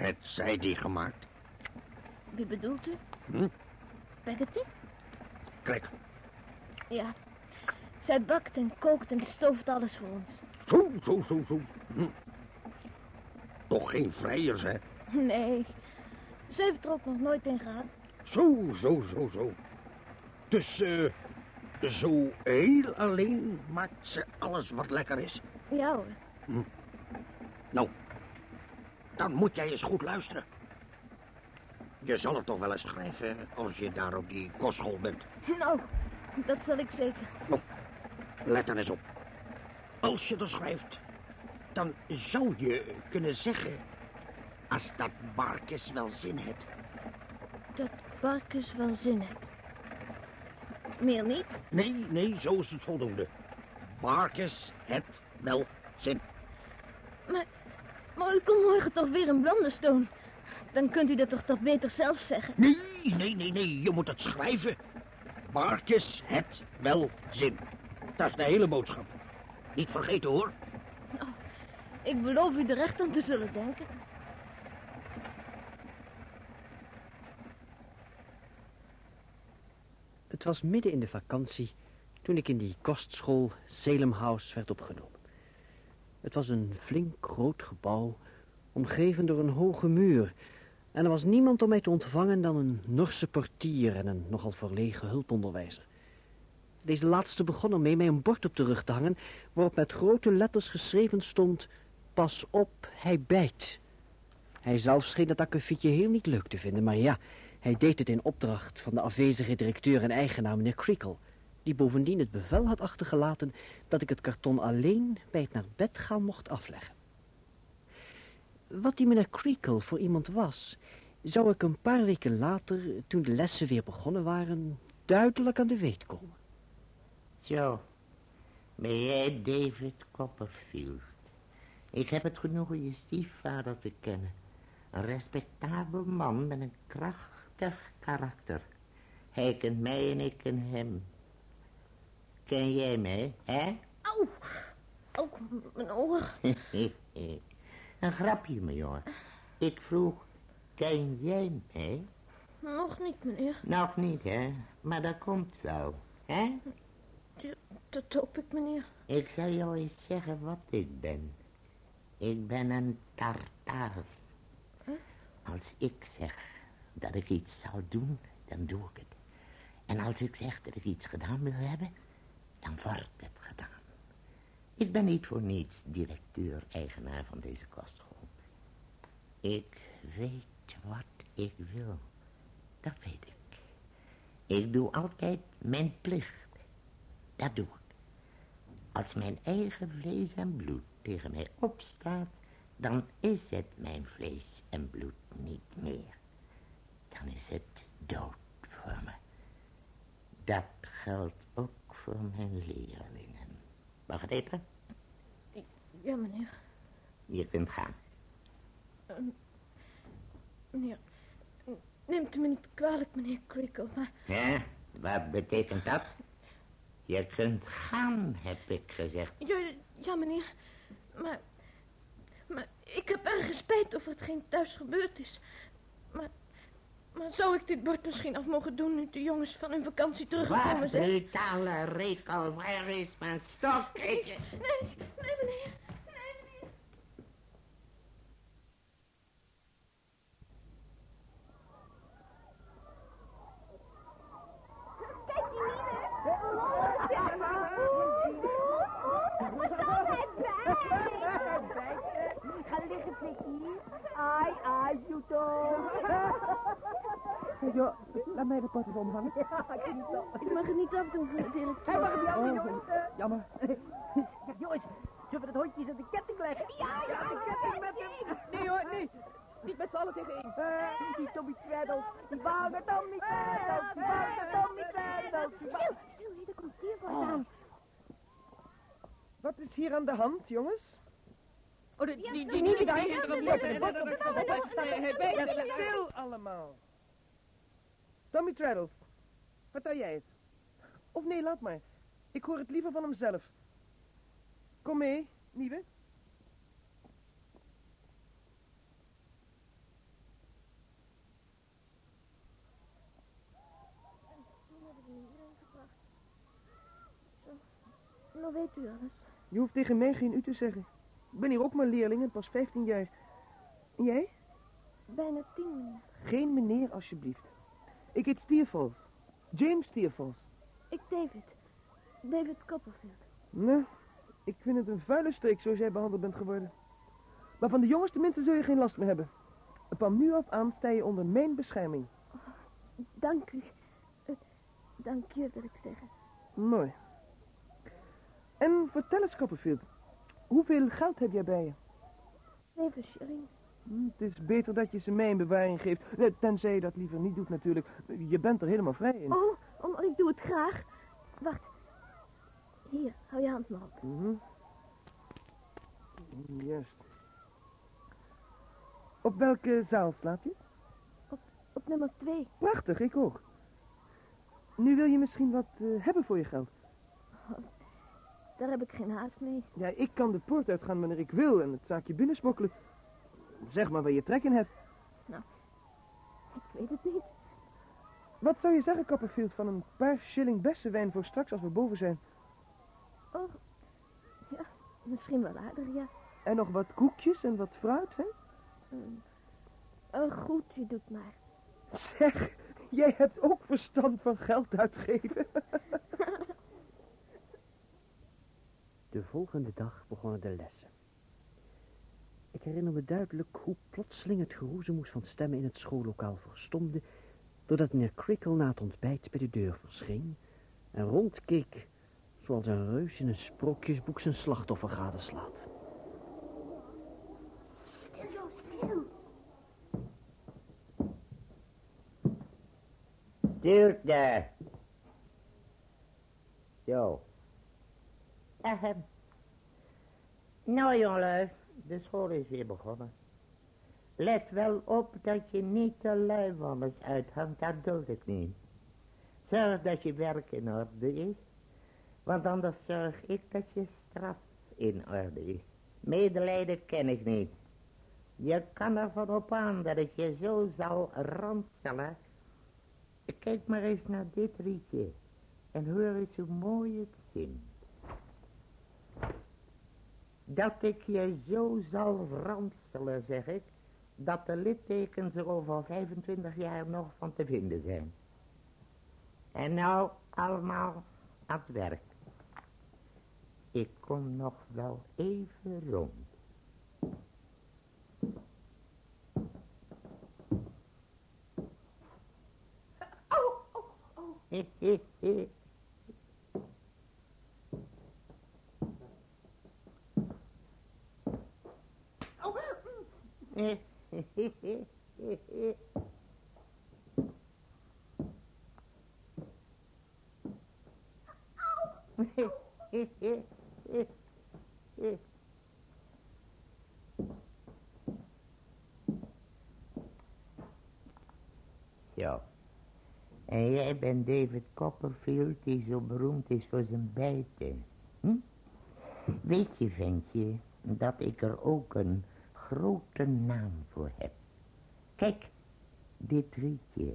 Het zij die gemaakt. Wie bedoelt u? Hm? Peggotty? Kijk, Ja. Zij bakt en kookt en stooft alles voor ons. zo, zo, zo, zo. Hm. Toch geen vrijers, hè? Nee. Ze heeft er ook nog nooit in gehad. Zo, zo, zo, zo. Dus, eh, zo heel alleen maakt ze alles wat lekker is. Ja hoor. Nou, dan moet jij eens goed luisteren. Je zal het toch wel eens schrijven als je daar op die kostschool bent. Nou, dat zal ik zeker. Let dan eens op. Als je er schrijft, dan zou je kunnen zeggen... als dat Barkes wel zin heeft. Dat Barkes wel zin heeft. Meer niet? Nee, nee, zo is het voldoende. Barkes het wel zin. U komt morgen toch weer in Blunderstone? Dan kunt u dat toch toch beter zelf zeggen? Nee, nee, nee, nee, je moet het schrijven. Barkes het wel zin. Dat is de hele boodschap. Niet vergeten, hoor. Ik beloof u er echt aan te zullen denken. Het was midden in de vakantie toen ik in die kostschool Salem House werd opgenomen. Het was een flink groot gebouw, omgeven door een hoge muur. En er was niemand om mij te ontvangen dan een Norse portier en een nogal verlegen hulponderwijzer. Deze laatste begon ermee mij een bord op de rug te hangen, waarop met grote letters geschreven stond, pas op, hij bijt. Hij zelf scheen dat akkefietje heel niet leuk te vinden, maar ja, hij deed het in opdracht van de afwezige directeur en eigenaar, meneer Creakle, die bovendien het bevel had achtergelaten dat ik het karton alleen bij het naar bed gaan mocht afleggen. Wat die meneer Creakle voor iemand was, zou ik een paar weken later, toen de lessen weer begonnen waren, duidelijk aan de weet komen. Zo, ben jij David Copperfield? Ik heb het genoegen je stiefvader te kennen. Een respectabel man met een krachtig karakter. Hij kent mij en ik hem. Ken jij mij, hè? Au! Au, mijn oor. een grapje, mijn jongen. Ik vroeg, ken jij mij? Nog niet, meneer. Nog niet, hè? Maar dat komt wel, hè? Dat hoop ik, meneer. Ik zal jou eens zeggen wat ik ben. Ik ben een tartaar. Als ik zeg dat ik iets zal doen, dan doe ik het. En als ik zeg dat ik iets gedaan wil hebben, dan wordt het gedaan. Ik ben niet voor niets directeur-eigenaar van deze kostschool. Ik weet wat ik wil. Dat weet ik. Ik doe altijd mijn plicht. Dat doe ik. Als mijn eigen vlees en bloed tegen mij opstaat, dan is het mijn vlees en bloed niet meer. Dan is het dood voor me. Dat geldt voor mijn leerlingen. Begrepen? Ja, meneer. Je kunt gaan. Ehm, meneer, neemt u me niet kwalijk, meneer Crickle, maar... Ja, wat betekent dat? Je kunt gaan, heb ik gezegd. Ja, ja, meneer. Maar... Maar ik heb erg spijt over hetgeen thuis gebeurd is. Maar... Maar zou ik dit bord misschien af mogen doen nu de jongens van hun vakantie teruggekomen Wat zijn? brutale rekel, waar is mijn stok? Ik... Nee, nee, meneer. Ga liggen, Prikkie. Ai, ai, Juto. Ja, laat mij de pot even omhangen. Ik mag het niet afdoen voor de directeur. Hij mag het niet afdoen, jongens. Jammer. Jongens, zullen we het hondje aan de ketting leggen? Ja, ja, de ketting met hem. Nee hoor, nee. Niet met z'n allen tegen één. Eh, die Tommy Traddles, die wou Tommy Traddles, die Tommy Traddles. Stil, er komt hier aan. Wat is hier aan de hand, jongens? Oh, die, die, die, die- die, die- daar die- hinter die- dat die- bord. die- die- Stop, die- stop, die- stop. die- Hey, die- hey, die- hey, die- Stil allemaal. Tommy Traddles, vertel jij het. Of nee, laat maar. Ik hoor het liever van hemzelf. Kom mee, nieuwe. Nou weet u alles. Je hoeft tegen mij geen u te zeggen. Ik ben hier ook maar leerling en pas 15 jaar. En jij? Bijna tien, meneer. Geen meneer, alsjeblieft. Ik heet Steerforth. James Steerforth. Ik David. David Copperfield. Nee, ik vind het een vuile streek zoals jij behandeld bent geworden. Maar van de jongens tenminste zul je geen last meer hebben. Van nu af aan sta je onder mijn bescherming. Dank u. Eh, dank je, wil ik zeggen. Mooi. En vertel eens, Copperfield. Hoeveel geld heb jij bij je? Zeven shilling. Hm, het is beter dat je ze mij in bewaring geeft. Eh, Tenzij je dat liever niet doet natuurlijk. Je bent er helemaal vrij in. Oh, oh, maar ik doe het graag. Wacht. Hier, hou je hand maar op. Mhm. Juist. Op welke zaal slaap je? Op nummer twee. Prachtig, ik ook. Nu wil je misschien wat eh, hebben voor je geld. Daar heb ik geen haast mee. Ja, ik kan de poort uitgaan wanneer ik wil en het zaakje binnensmokkelen. Zeg maar waar je trek in hebt. Nou, ik weet het niet. Wat zou je zeggen, Copperfield, van een paar shilling bessenwijn voor straks als we boven zijn? Oh, ja, misschien wel aardig, ja. En nog wat koekjes en wat fruit, hè? Eh, goed, je doet maar. Zeg, jij hebt ook verstand van geld uitgeven. De volgende dag begonnen de lessen. Ik herinner me duidelijk hoe plotseling het geroezemoes van stemmen in het schoollokaal verstomde, doordat meneer Crickle na het ontbijt bij de deur verscheen en rondkeek, zoals een reus in een sprookjesboek zijn slachtoffer gadeslaat. Stil, Jo, stil. Stilte. Zo. Ahem. Nou, jongelui, de school is weer begonnen. Let wel op dat je niet de luiwammes uithangt, dat doe ik niet. Zorg dat je werk in orde is, want anders zorg ik dat je straf in orde is. Medelijden ken ik niet. Je kan ervan op aan dat ik je zo zal ronselen. Kijk maar eens naar dit rietje en hoor eens hoe mooi het zingt. Dat ik je zo zal ranselen, zeg ik, dat de littekens er over 25 jaar nog van te vinden zijn. En nou allemaal aan het werk. Ik kom nog wel even rond. Zo. En jij bent David Copperfield die zo beroemd is voor zijn bijten. Hm? Weet je, ventje, dat ik er ook een grote naam voor heb. Kijk, dit rietje.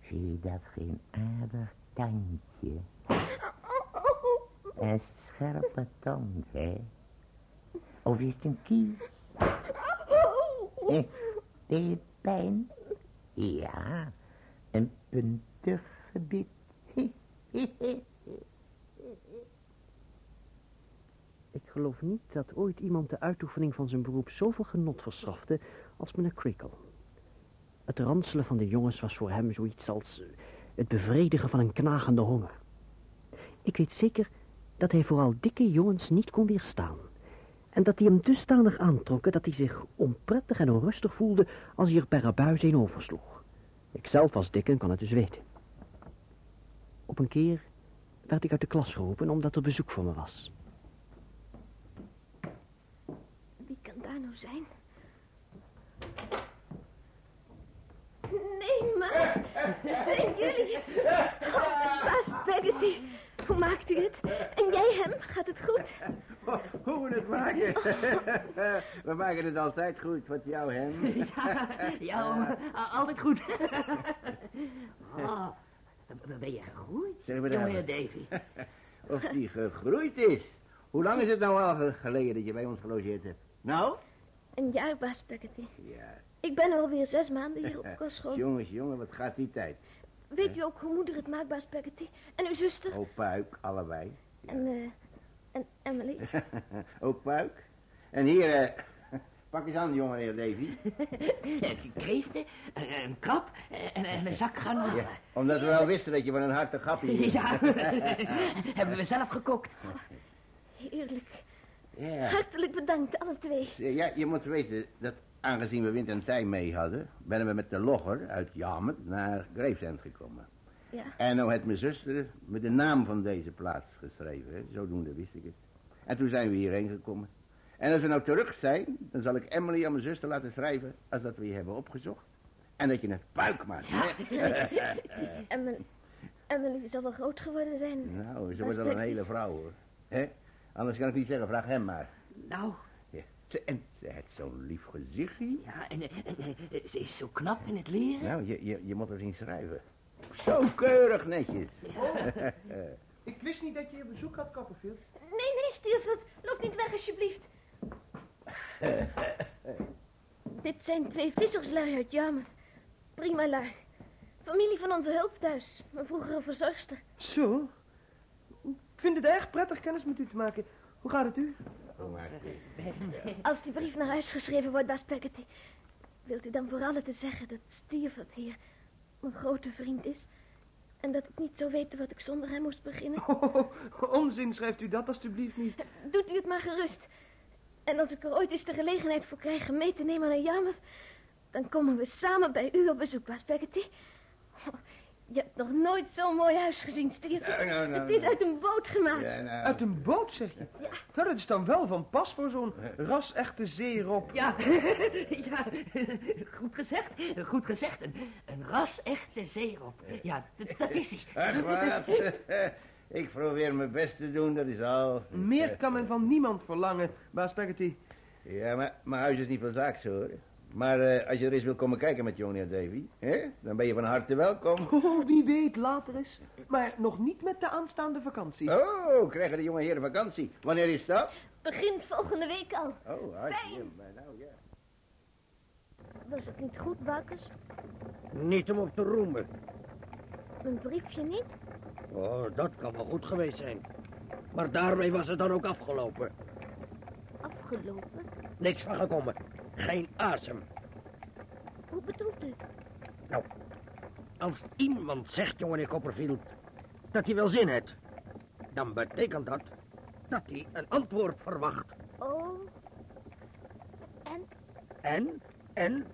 Zie je dat geen aardig tandje? Een scherpe tand, hè? Of is het een kies? Eh, deed je pijn? Ja, een puntig gebit. Ik geloof niet dat ooit iemand de uitoefening van zijn beroep zoveel genot verschafte als meneer Crickle. Het ranselen van de jongens was voor hem zoiets als eh, het bevredigen van een knagende honger. Ik weet zeker dat hij vooral dikke jongens niet kon weerstaan. En dat die hem dusdanig aantrokken dat hij zich onprettig en onrustig voelde als hij er per abuis een oversloeg. Ikzelf was dik en kan het dus weten. Op een keer werd ik uit de klas geroepen omdat er bezoek voor me was. Wie zijn? Nee, maar. Zijn jullie? Oh, baas Peggotty. Hoe maakt u het? En jij hem? Gaat het goed? Hoe we het maken? we maken het altijd goed. Wat jou, hem? Ja, ja, a- altijd goed. Oh, ben je gegroeid, Zeg maar daar. jongeheer Davy. Of die gegroeid is. Hoe lang is het nou al ge- geleden dat je bij ons gelogeerd hebt? Nou? Een jaar, baas Peggotty. Ja. Ik ben alweer zes maanden hier op kostschool. Jongens, jongen, wat gaat die tijd? Weet u ook hoe moeder het maakt, baas Peggotty? En uw zuster? Ook puik, allebei. En, eh, en Emily? Ook puik. En hier, eh, pak eens aan, jongen, heer Davy. Kreeften, een, een krab en, en een zak garnalen. Ja, omdat we wel wisten dat je van een harte grappie Ja, hebben we zelf gekookt. Heerlijk. Ja. Hartelijk bedankt, alle twee. Ja, je moet weten dat aangezien we wind en tij mee hadden... ben we met de logger uit Yarmouth naar Gravesend gekomen. Ja. En nou heeft mijn zuster me de naam van deze plaats geschreven. Hè. Zodoende wist ik het. En toen zijn we hierheen gekomen. En als we nou terug zijn, dan zal ik Emily aan mijn zuster laten schrijven... als dat we je hebben opgezocht. En dat je het puik maakt. hè. Emily, Emily zal wel groot geworden zijn. nou, ze wordt al een hele vrouw, hoor. Hè? Anders kan ik niet zeggen, vraag hem maar. Nou. Ja. Ze- En ze heeft zo'n lief gezichtje. Ja, en, en, en, eh, ze is zo knap in het leren. Nou, je, je, je moet er zien schrijven. Zo keurig netjes. Ik wist niet dat je hier bezoek had, Copperfield. Nee, nee, Steelfoot. Loop niet weg, alsjeblieft. Dit zijn twee visserslui uit Yarmouth. Prima lui. Familie van onze hulpthuis. Mijn vroegere verzorgster. Zo. Ik vind het erg prettig kennis met u te maken. Hoe gaat het u? Als die brief naar huis geschreven wordt, baas Peggotty... wilt u dan vooral te zeggen dat Steelfoot hier mijn grote vriend is... en dat ik niet zou weten wat ik zonder hem moest beginnen? Oh, onzin, schrijft u dat alstublieft niet. Doet u het maar gerust. En als ik er ooit eens de gelegenheid voor krijg hem mee te nemen naar Yarmouth... dan komen we samen bij u op bezoek, baas Peggotty. Je hebt nog nooit zo'n mooi huis gezien, Steelfoot. Nou, nou, nou, het is nou. uit een boot gemaakt. Ja, nou. Uit een boot, zeg je? Ja. Nou, dat is dan wel van pas voor zo'n ras-echte zeerop. Ja, ja, goed gezegd, goed gezegd. Een, een ras-echte zeerop. Ja, dat is hij. Ach, wat. ik probeer mijn best te doen, dat is al. Meer kan men van niemand verlangen, baas Peggotty. Ja, maar mijn huis is niet van zaak, hoor. Maar eh, als je er eens wil komen kijken met Johnny Davy, hè, dan ben je van harte welkom. Oh, wie weet, later eens. Maar nog niet met de aanstaande vakantie. Oh, krijgen de jonge heren vakantie. Wanneer is dat? Begint volgende week al. Oh, hartstikke. Maar nou, ja. Was het niet goed, Bakkes? Niet om op te roemen. Mijn briefje niet? Oh, dat kan wel goed geweest zijn. Maar daarmee was het dan ook afgelopen. Afgelopen? Niks van gekomen. Geen asem. Hoe bedoelt u? Nou, als iemand zegt, jongen Copperfield, dat hij wel zin heeft, dan betekent dat dat hij een antwoord verwacht. Oh. En? En? En?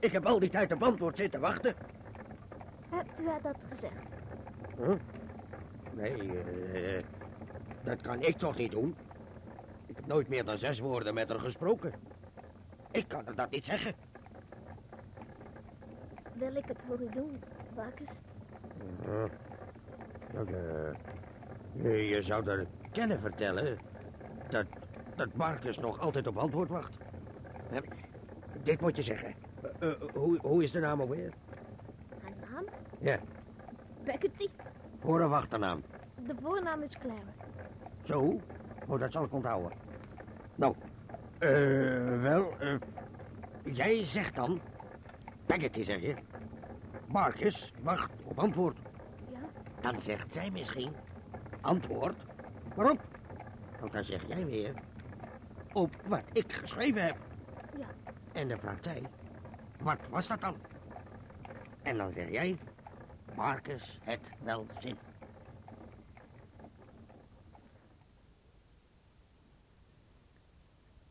Ik heb al die tijd op antwoord zitten wachten. Hebt u haar dat gezegd? Huh? Nee, eh, dat kan ik toch niet doen? Ik heb nooit meer dan zes woorden met haar gesproken. Ik kan haar dat niet zeggen. Wil ik het voor u doen, Bakkes? Eh, je, je zou haar kennen vertellen dat, dat Marcus nog altijd op antwoord wacht. Dit moet je zeggen. Eh, eh, hoe, hoe is de naam alweer? Haar naam? Ja, Peggotty. voor- of achternaam. De voornaam is Claire. Zo? Oh, dat zal ik onthouden. Nou, eh, wel, eh, jij zegt dan... Peggotty zeg je. Marcus wacht op antwoord. Ja? Dan zegt zij misschien... Antwoord? Waarop? Want dan zeg jij weer... Op wat ik geschreven heb. Ja. En dan vraagt zij... Wat was dat dan? En dan zeg jij... Marcus het wel zin.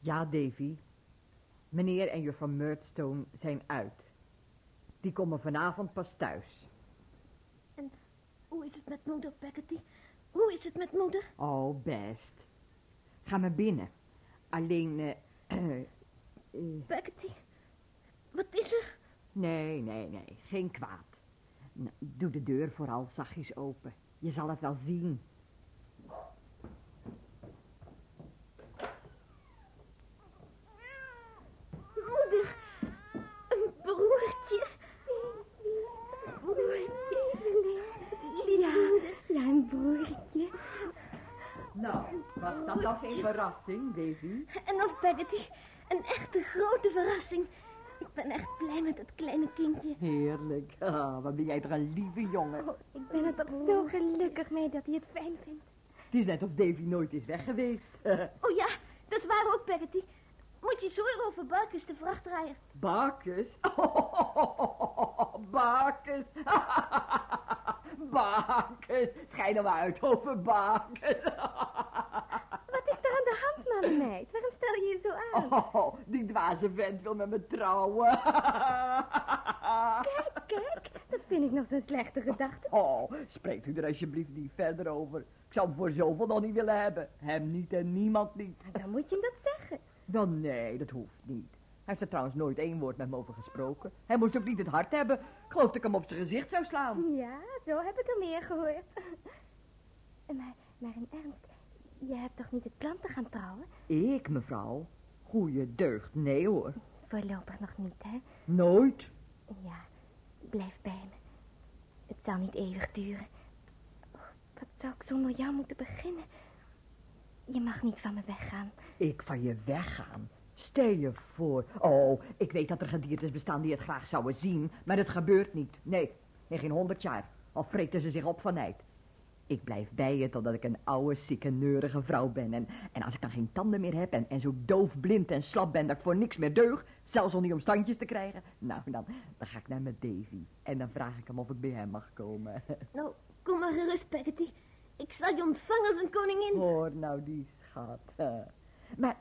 Ja, Davy. Meneer en juffrouw Murdstone zijn uit. Die komen vanavond pas thuis. En hoe is het met moeder, Peggotty? Hoe is het met moeder? Oh, best. Ga maar binnen. Alleen, eh, eh, Peggotty, wat is er? nee, nee, nee, geen kwaad. Nou, doe de deur vooral zachtjes open. Je zal het wel zien. Moeder, een broertje. Broertje. Ja, ja, een broertje. Nou, was dat dan geen verrassing, Davy? En of Peggotty, een echte grote verrassing. Ik ben echt blij met dat kleine kindje. Heerlijk. Ah, wat ben jij toch een lieve jongen. Oh, ik ben er toch zo gelukkig mee dat hij het fijn vindt. Het is net of Davy nooit is weg geweest. Oh ja, dat waar ook, Peggotty. Moet je zorgen over Barkus, de vrachtrijder. Bakens? Oh, bakens. bakens. Schijn maar uit over bakens. Wat is er aan de hand, malle meid? Waarom stel je je zo aan? Oh, die dwaze vent wil met me trouwen. Kijk, kijk. Dat vind ik nog zo'n slechte gedachte. Oh, spreekt u er alsjeblieft niet verder over. Ik zou hem voor zoveel nog niet willen hebben. Hem niet en niemand niet. Dan moet je hem dat zeggen. Wel, nee, dat hoeft niet. Hij heeft er trouwens nooit één woord met me over gesproken. Hij moest ook niet het hart hebben. Ik geloof dat ik hem op zijn gezicht zou slaan. Ja, zo heb ik er meer gehoord. Maar, maar in ernst, je hebt toch niet het plan te gaan trouwen? Ik, mevrouw? Goeie deugd, nee hoor. Voorlopig nog niet, hè? Nooit. Ja, blijf bij me. Het zal niet eeuwig duren. Oh, Wat zou ik zonder jou moeten beginnen? Je mag niet van me weggaan. Ik van je weggaan. Stel je voor. Oh, ik weet dat er gediertes bestaan die het graag zouden zien, maar het gebeurt niet. Nee, in geen honderd jaar. Al vreten ze zich op van nijd. Ik blijf bij je totdat ik een oude, zieke, neurige vrouw ben. En, en als ik dan geen tanden meer heb en, en zo doof, blind en slap ben dat ik voor niks meer deug, zelfs om niet om standjes te krijgen, nou, dan, dan ga ik naar mijn Davy. En dan vraag ik hem of ik bij hem mag komen. Nou, kom maar gerust, Peggotty. Ik zal je ontvangen als een koningin. Hoor nou die schat. eh. Maar,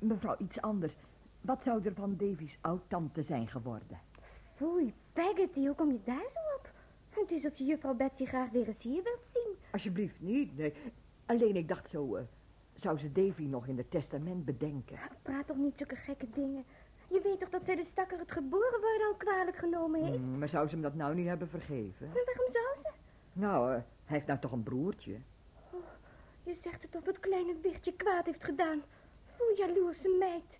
mevrouw, iets anders. Wat zou er van Davy's oud-tante zijn geworden? Foei, Peggotty, hoe kom je daar zo op? Het is of je juffrouw Betsy graag weer eens hier wilt zien. Alsjeblieft niet, nee. Alleen ik dacht zo, eh, zou ze Davy nog in het testament bedenken? Praat toch niet zulke gekke dingen. Je weet toch dat zij de stakker het geboren worden al kwalijk genomen heeft? Mm, maar zou ze hem dat nou niet hebben vergeven? En waarom zou ze? Nou, eh, hij heeft nou toch een broertje? Oh, je zegt het of het kleine wichtje kwaad heeft gedaan. Hoe jaloerse meid.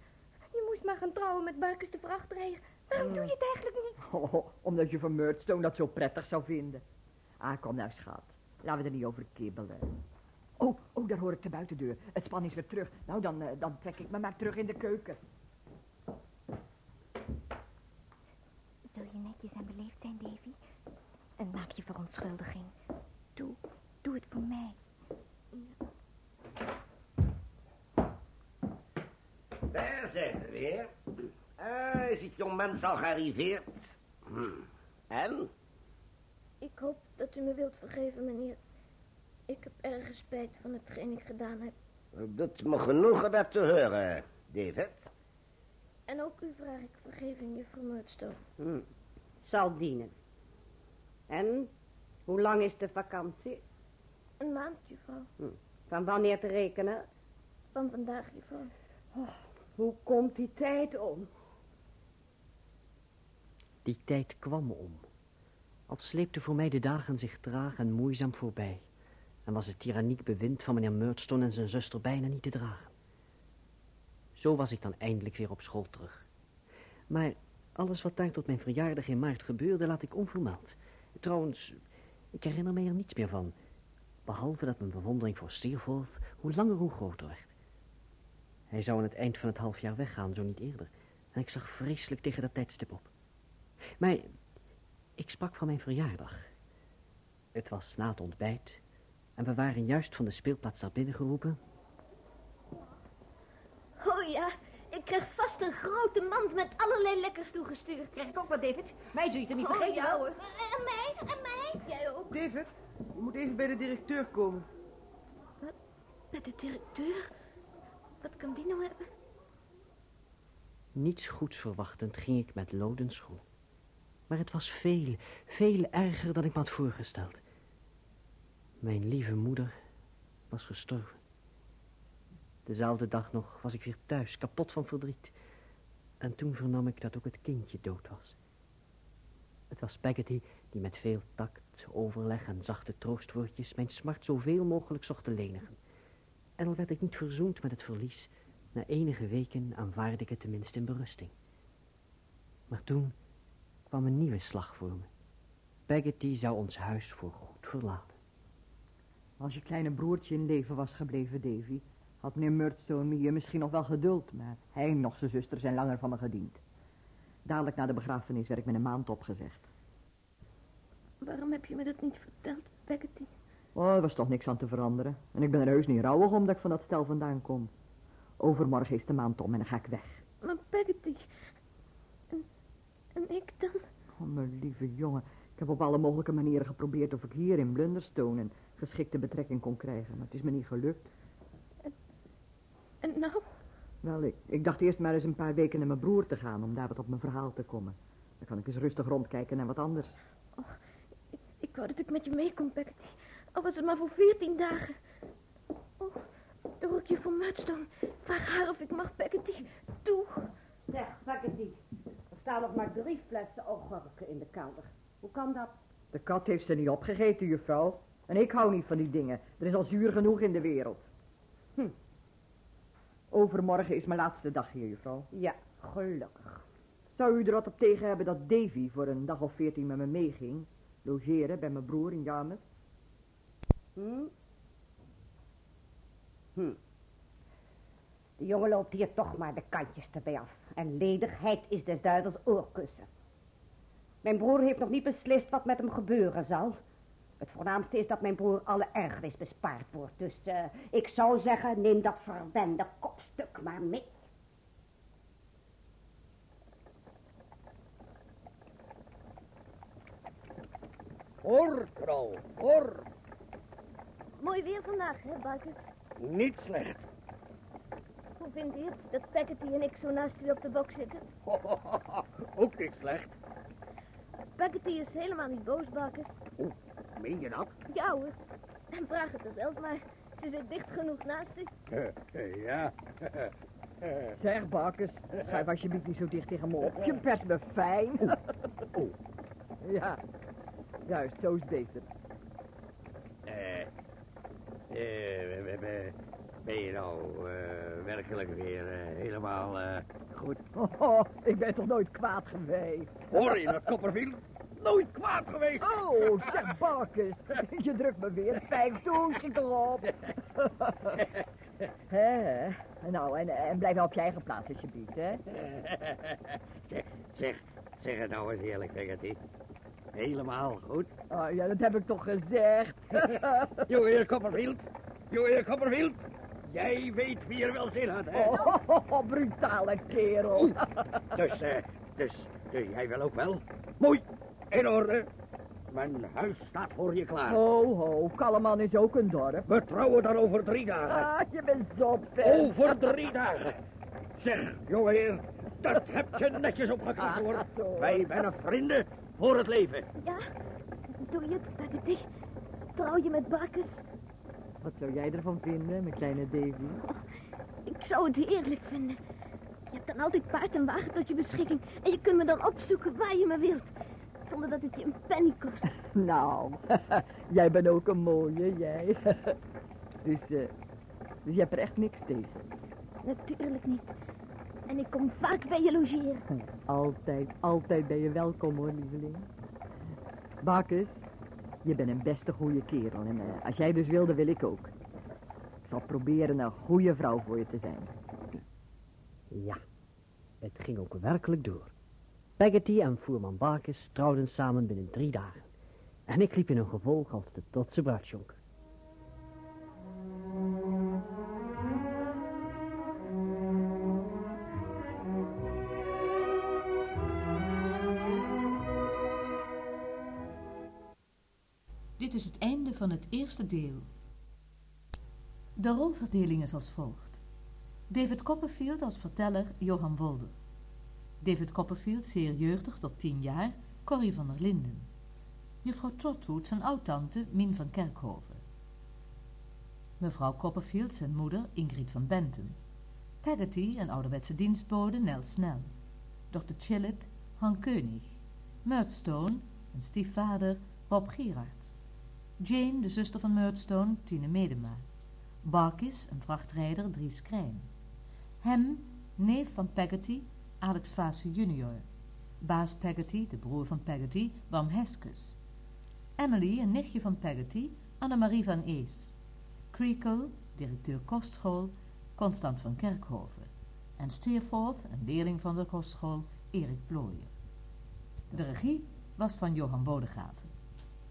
Je moest maar gaan trouwen met Barkes de vrachtrijder. Waarom doe je het eigenlijk niet? Oh, omdat je van Murdstone dat zo prettig zou vinden. Ah, kom nou, schat. Laten we er niet over kibbelen. Oh, oh, daar hoor ik de buitendeur. Het span is weer terug. Nou, dan, eh, dan trek ik me maar terug in de keuken. netjes en beleefd zijn, Davy. En maak je verontschuldiging. Doe, doe het voor mij. Daar zijn we weer. Ah, is het jongmens al gearriveerd? Hm. En? Ik hoop dat u me wilt vergeven, meneer. Ik heb erg spijt van hetgeen ik gedaan heb. Het doet me genoegen dat te horen, David. En ook u vraag ik vergeving, juffrouw Murdstone. Hm. Zal dienen. En, hoe lang is de vakantie? Een maand, juffrouw. Hm. Van wanneer te rekenen? Van vandaag, juffrouw. Oh, hoe komt die tijd om? Die tijd kwam om. Als sleepten voor mij de dagen zich traag en moeizaam voorbij. En was het tyranniek bewind van meneer Murdstone en zijn zuster bijna niet te dragen. Zo was ik dan eindelijk weer op school terug. Maar alles wat daar tot mijn verjaardag in maart gebeurde, laat ik onvermeld. Trouwens, ik herinner me er niets meer van. Behalve dat mijn bewondering voor Steerforth hoe langer hoe groter werd. Hij zou aan het eind van het halfjaar weggaan, zo niet eerder. En ik zag vreselijk tegen dat tijdstip op. Maar ik sprak van mijn verjaardag. Het was na het ontbijt en we waren juist van de speelplaats naar binnen geroepen. Oh ja, ik krijg vast een grote mand met allerlei lekkers toegestuurd. Krijg ik ook wat, David? Mij zul je het er niet Oh, vergeten ja. houden. En mij, en mij. Jij ook. David, je moet even bij de directeur komen. Met de directeur? Wat kan die nou hebben? Niets goeds verwachtend ging ik met loden schoen. Maar het was veel, veel erger dan ik me had voorgesteld. Mijn lieve moeder was gestorven. Dezelfde dag nog was ik weer thuis, kapot van verdriet. En toen vernam ik dat ook het kindje dood was. Het was Peggotty die met veel tact, overleg en zachte troostwoordjes mijn smart zoveel mogelijk zocht te lenigen. En al werd ik niet verzoend met het verlies, na enige weken aanvaarde ik het tenminste in berusting. Maar toen kwam een nieuwe slag voor me. Peggotty zou ons huis voor goed verlaten. Als je kleine broertje in leven was gebleven, Davy, had meneer Murdstone me hier misschien nog wel geduld, maar hij nog zijn zuster zijn langer van me gediend. Dadelijk na de begrafenis werd ik met een maand opgezegd. Waarom heb je me dat niet verteld, Peggotty? Oh, er was toch niks aan te veranderen. En ik ben er heus niet rouwig omdat ik van dat stel vandaan kom. Overmorgen is de maand om en dan ga ik weg. Maar Peggotty... En, en ik dan? Oh, mijn lieve jongen. Ik heb op alle mogelijke manieren geprobeerd of ik hier in Blunderstone een geschikte betrekking kon krijgen. Maar het is me niet gelukt. En nou? Wel, ik, ik dacht eerst maar eens een paar weken naar mijn broer te gaan om daar wat op mijn verhaal te komen. Dan kan ik eens rustig rondkijken naar wat anders. Ik wou dat ik met je mee kon, Peggotty. Al was het maar voor veertien dagen. Oh, daar hoor ik je van Mudstone. Vraag haar of ik mag, Peggotty. Toe. Zeg, Peggotty, er staan nog maar drie flessen augurken in de kelder. Hoe kan dat? De kat heeft ze niet opgegeten, juffrouw. En ik hou niet van die dingen. Er is al zuur genoeg in de wereld. Hm. Overmorgen is mijn laatste dag hier, juffrouw. Ja, gelukkig. Zou u er wat op tegen hebben dat Davy voor een dag of veertien met me meeging? Logeren bij mijn broer in Yarmouth? Hm? Hm. De jongen loopt hier toch maar de kantjes erbij af. En ledigheid is des duivels oorkussen. Mijn broer heeft nog niet beslist wat met hem gebeuren zal. Het voornaamste is dat mijn broer alle ergernis bespaard wordt. Dus eh, ik zou zeggen, neem dat verwende kopstuk maar mee. Hoor, vrouw, hoor. Mooi weer vandaag, hè, Barker? Niet slecht. Hoe vindt u het dat Peggotty en ik zo naast u op de bok zitten? Ook niet slecht. Peggotty is helemaal niet boos, Barker. Oeh, meen je dat? Ja hoor. En vraag het er zelf maar. Ze zit dicht genoeg naast u. Eh, eh, ja. Zeg, Barkes, schuif alsjeblieft niet zo dicht tegen me op. Je perst me fijn. Oeh. Ja, juist, zo is het beter. Eh, ben- je nou eh, werkelijk weer eh, helemaal goed? Oh, ik ben toch nooit kwaad geweest? Hoor je dat, Copperfield? Nooit kwaad geweest. Oh, zeg, Barkes. Je drukt me weer pijn toe, schiet erop. Hè? Nou, en, en blijf nou op je eigen plaats, alsjeblieft, hè? zeg, zeg, Zeg het nou eens eerlijk, Peggotty. Helemaal goed. Oh, ja, dat heb ik toch gezegd. Jongeheer Copperfield. Jongeheer Copperfield. Jij weet wie er wel zin had, hè? Oh, brutale kerel. Dus, eh, dus, dus jij wil ook wel? Mooi. In orde. Mijn huis staat voor je klaar. Ho, ho, Kalleman is ook een dorp. We trouwen dan over drie dagen. Ah, je bent zeg. Over drie dagen. Zeg, jongeheer, dat heb je netjes opgeknapt hoor. Wij zijn vrienden voor het leven. Ja, doe je het, Peggotty? Trouw je met Barkes? Wat zou jij ervan vinden, mijn kleine Davy? Ik zou het heerlijk vinden. Je hebt dan altijd paard en wagen tot je beschikking. En je kunt me dan opzoeken waar je me wilt. Zonder dat het je een penny kost. Nou, jij bent ook een mooie, jij. dus, eh, dus je hebt er echt niks tegen. Natuurlijk niet. En ik kom vaak bij je logeren. Altijd, altijd ben je welkom hoor, lieveling. Bakes, je bent een beste goede kerel. En eh, als jij dus wilde, wil ik ook. Ik zal proberen een goede vrouw voor je te zijn. Ja, het ging ook werkelijk door. Peggotty en voerman Barkes trouwden samen binnen drie dagen. En ik liep in een gevolg als de trotse bruidsjonker. Is het einde van het eerste deel. De rolverdeling is als volgt. David Copperfield als verteller Johan Wolder. David Copperfield, zeer jeugdig tot tien jaar, Corrie van der Linden. Juffrouw Trotwood, zijn oudtante, Mien van Kerkhoven. Mevrouw Copperfield, zijn moeder, Ingrid van Bentum. Peggotty, een ouderwetse dienstbode, Nel Snel. Dr. Chillip, Han Keunig. Murdstone, een stiefvader, Rob Gerards. Jane, de zuster van Murdstone, Tine Medema. Barkis, een vrachtrijder, Dries Krijn. Hem, neef van Peggotty, Alex Vaassen junior. Baas Peggotty, de broer van Peggotty, Wam Heskes. Emily, een nichtje van Peggotty, Annemarie van Ees. Creakle, directeur kostschool, Constant van Kerkhoven. En Steerforth, een leerling van de kostschool, Erik Plooijen. De regie was van Johan Bodegraven.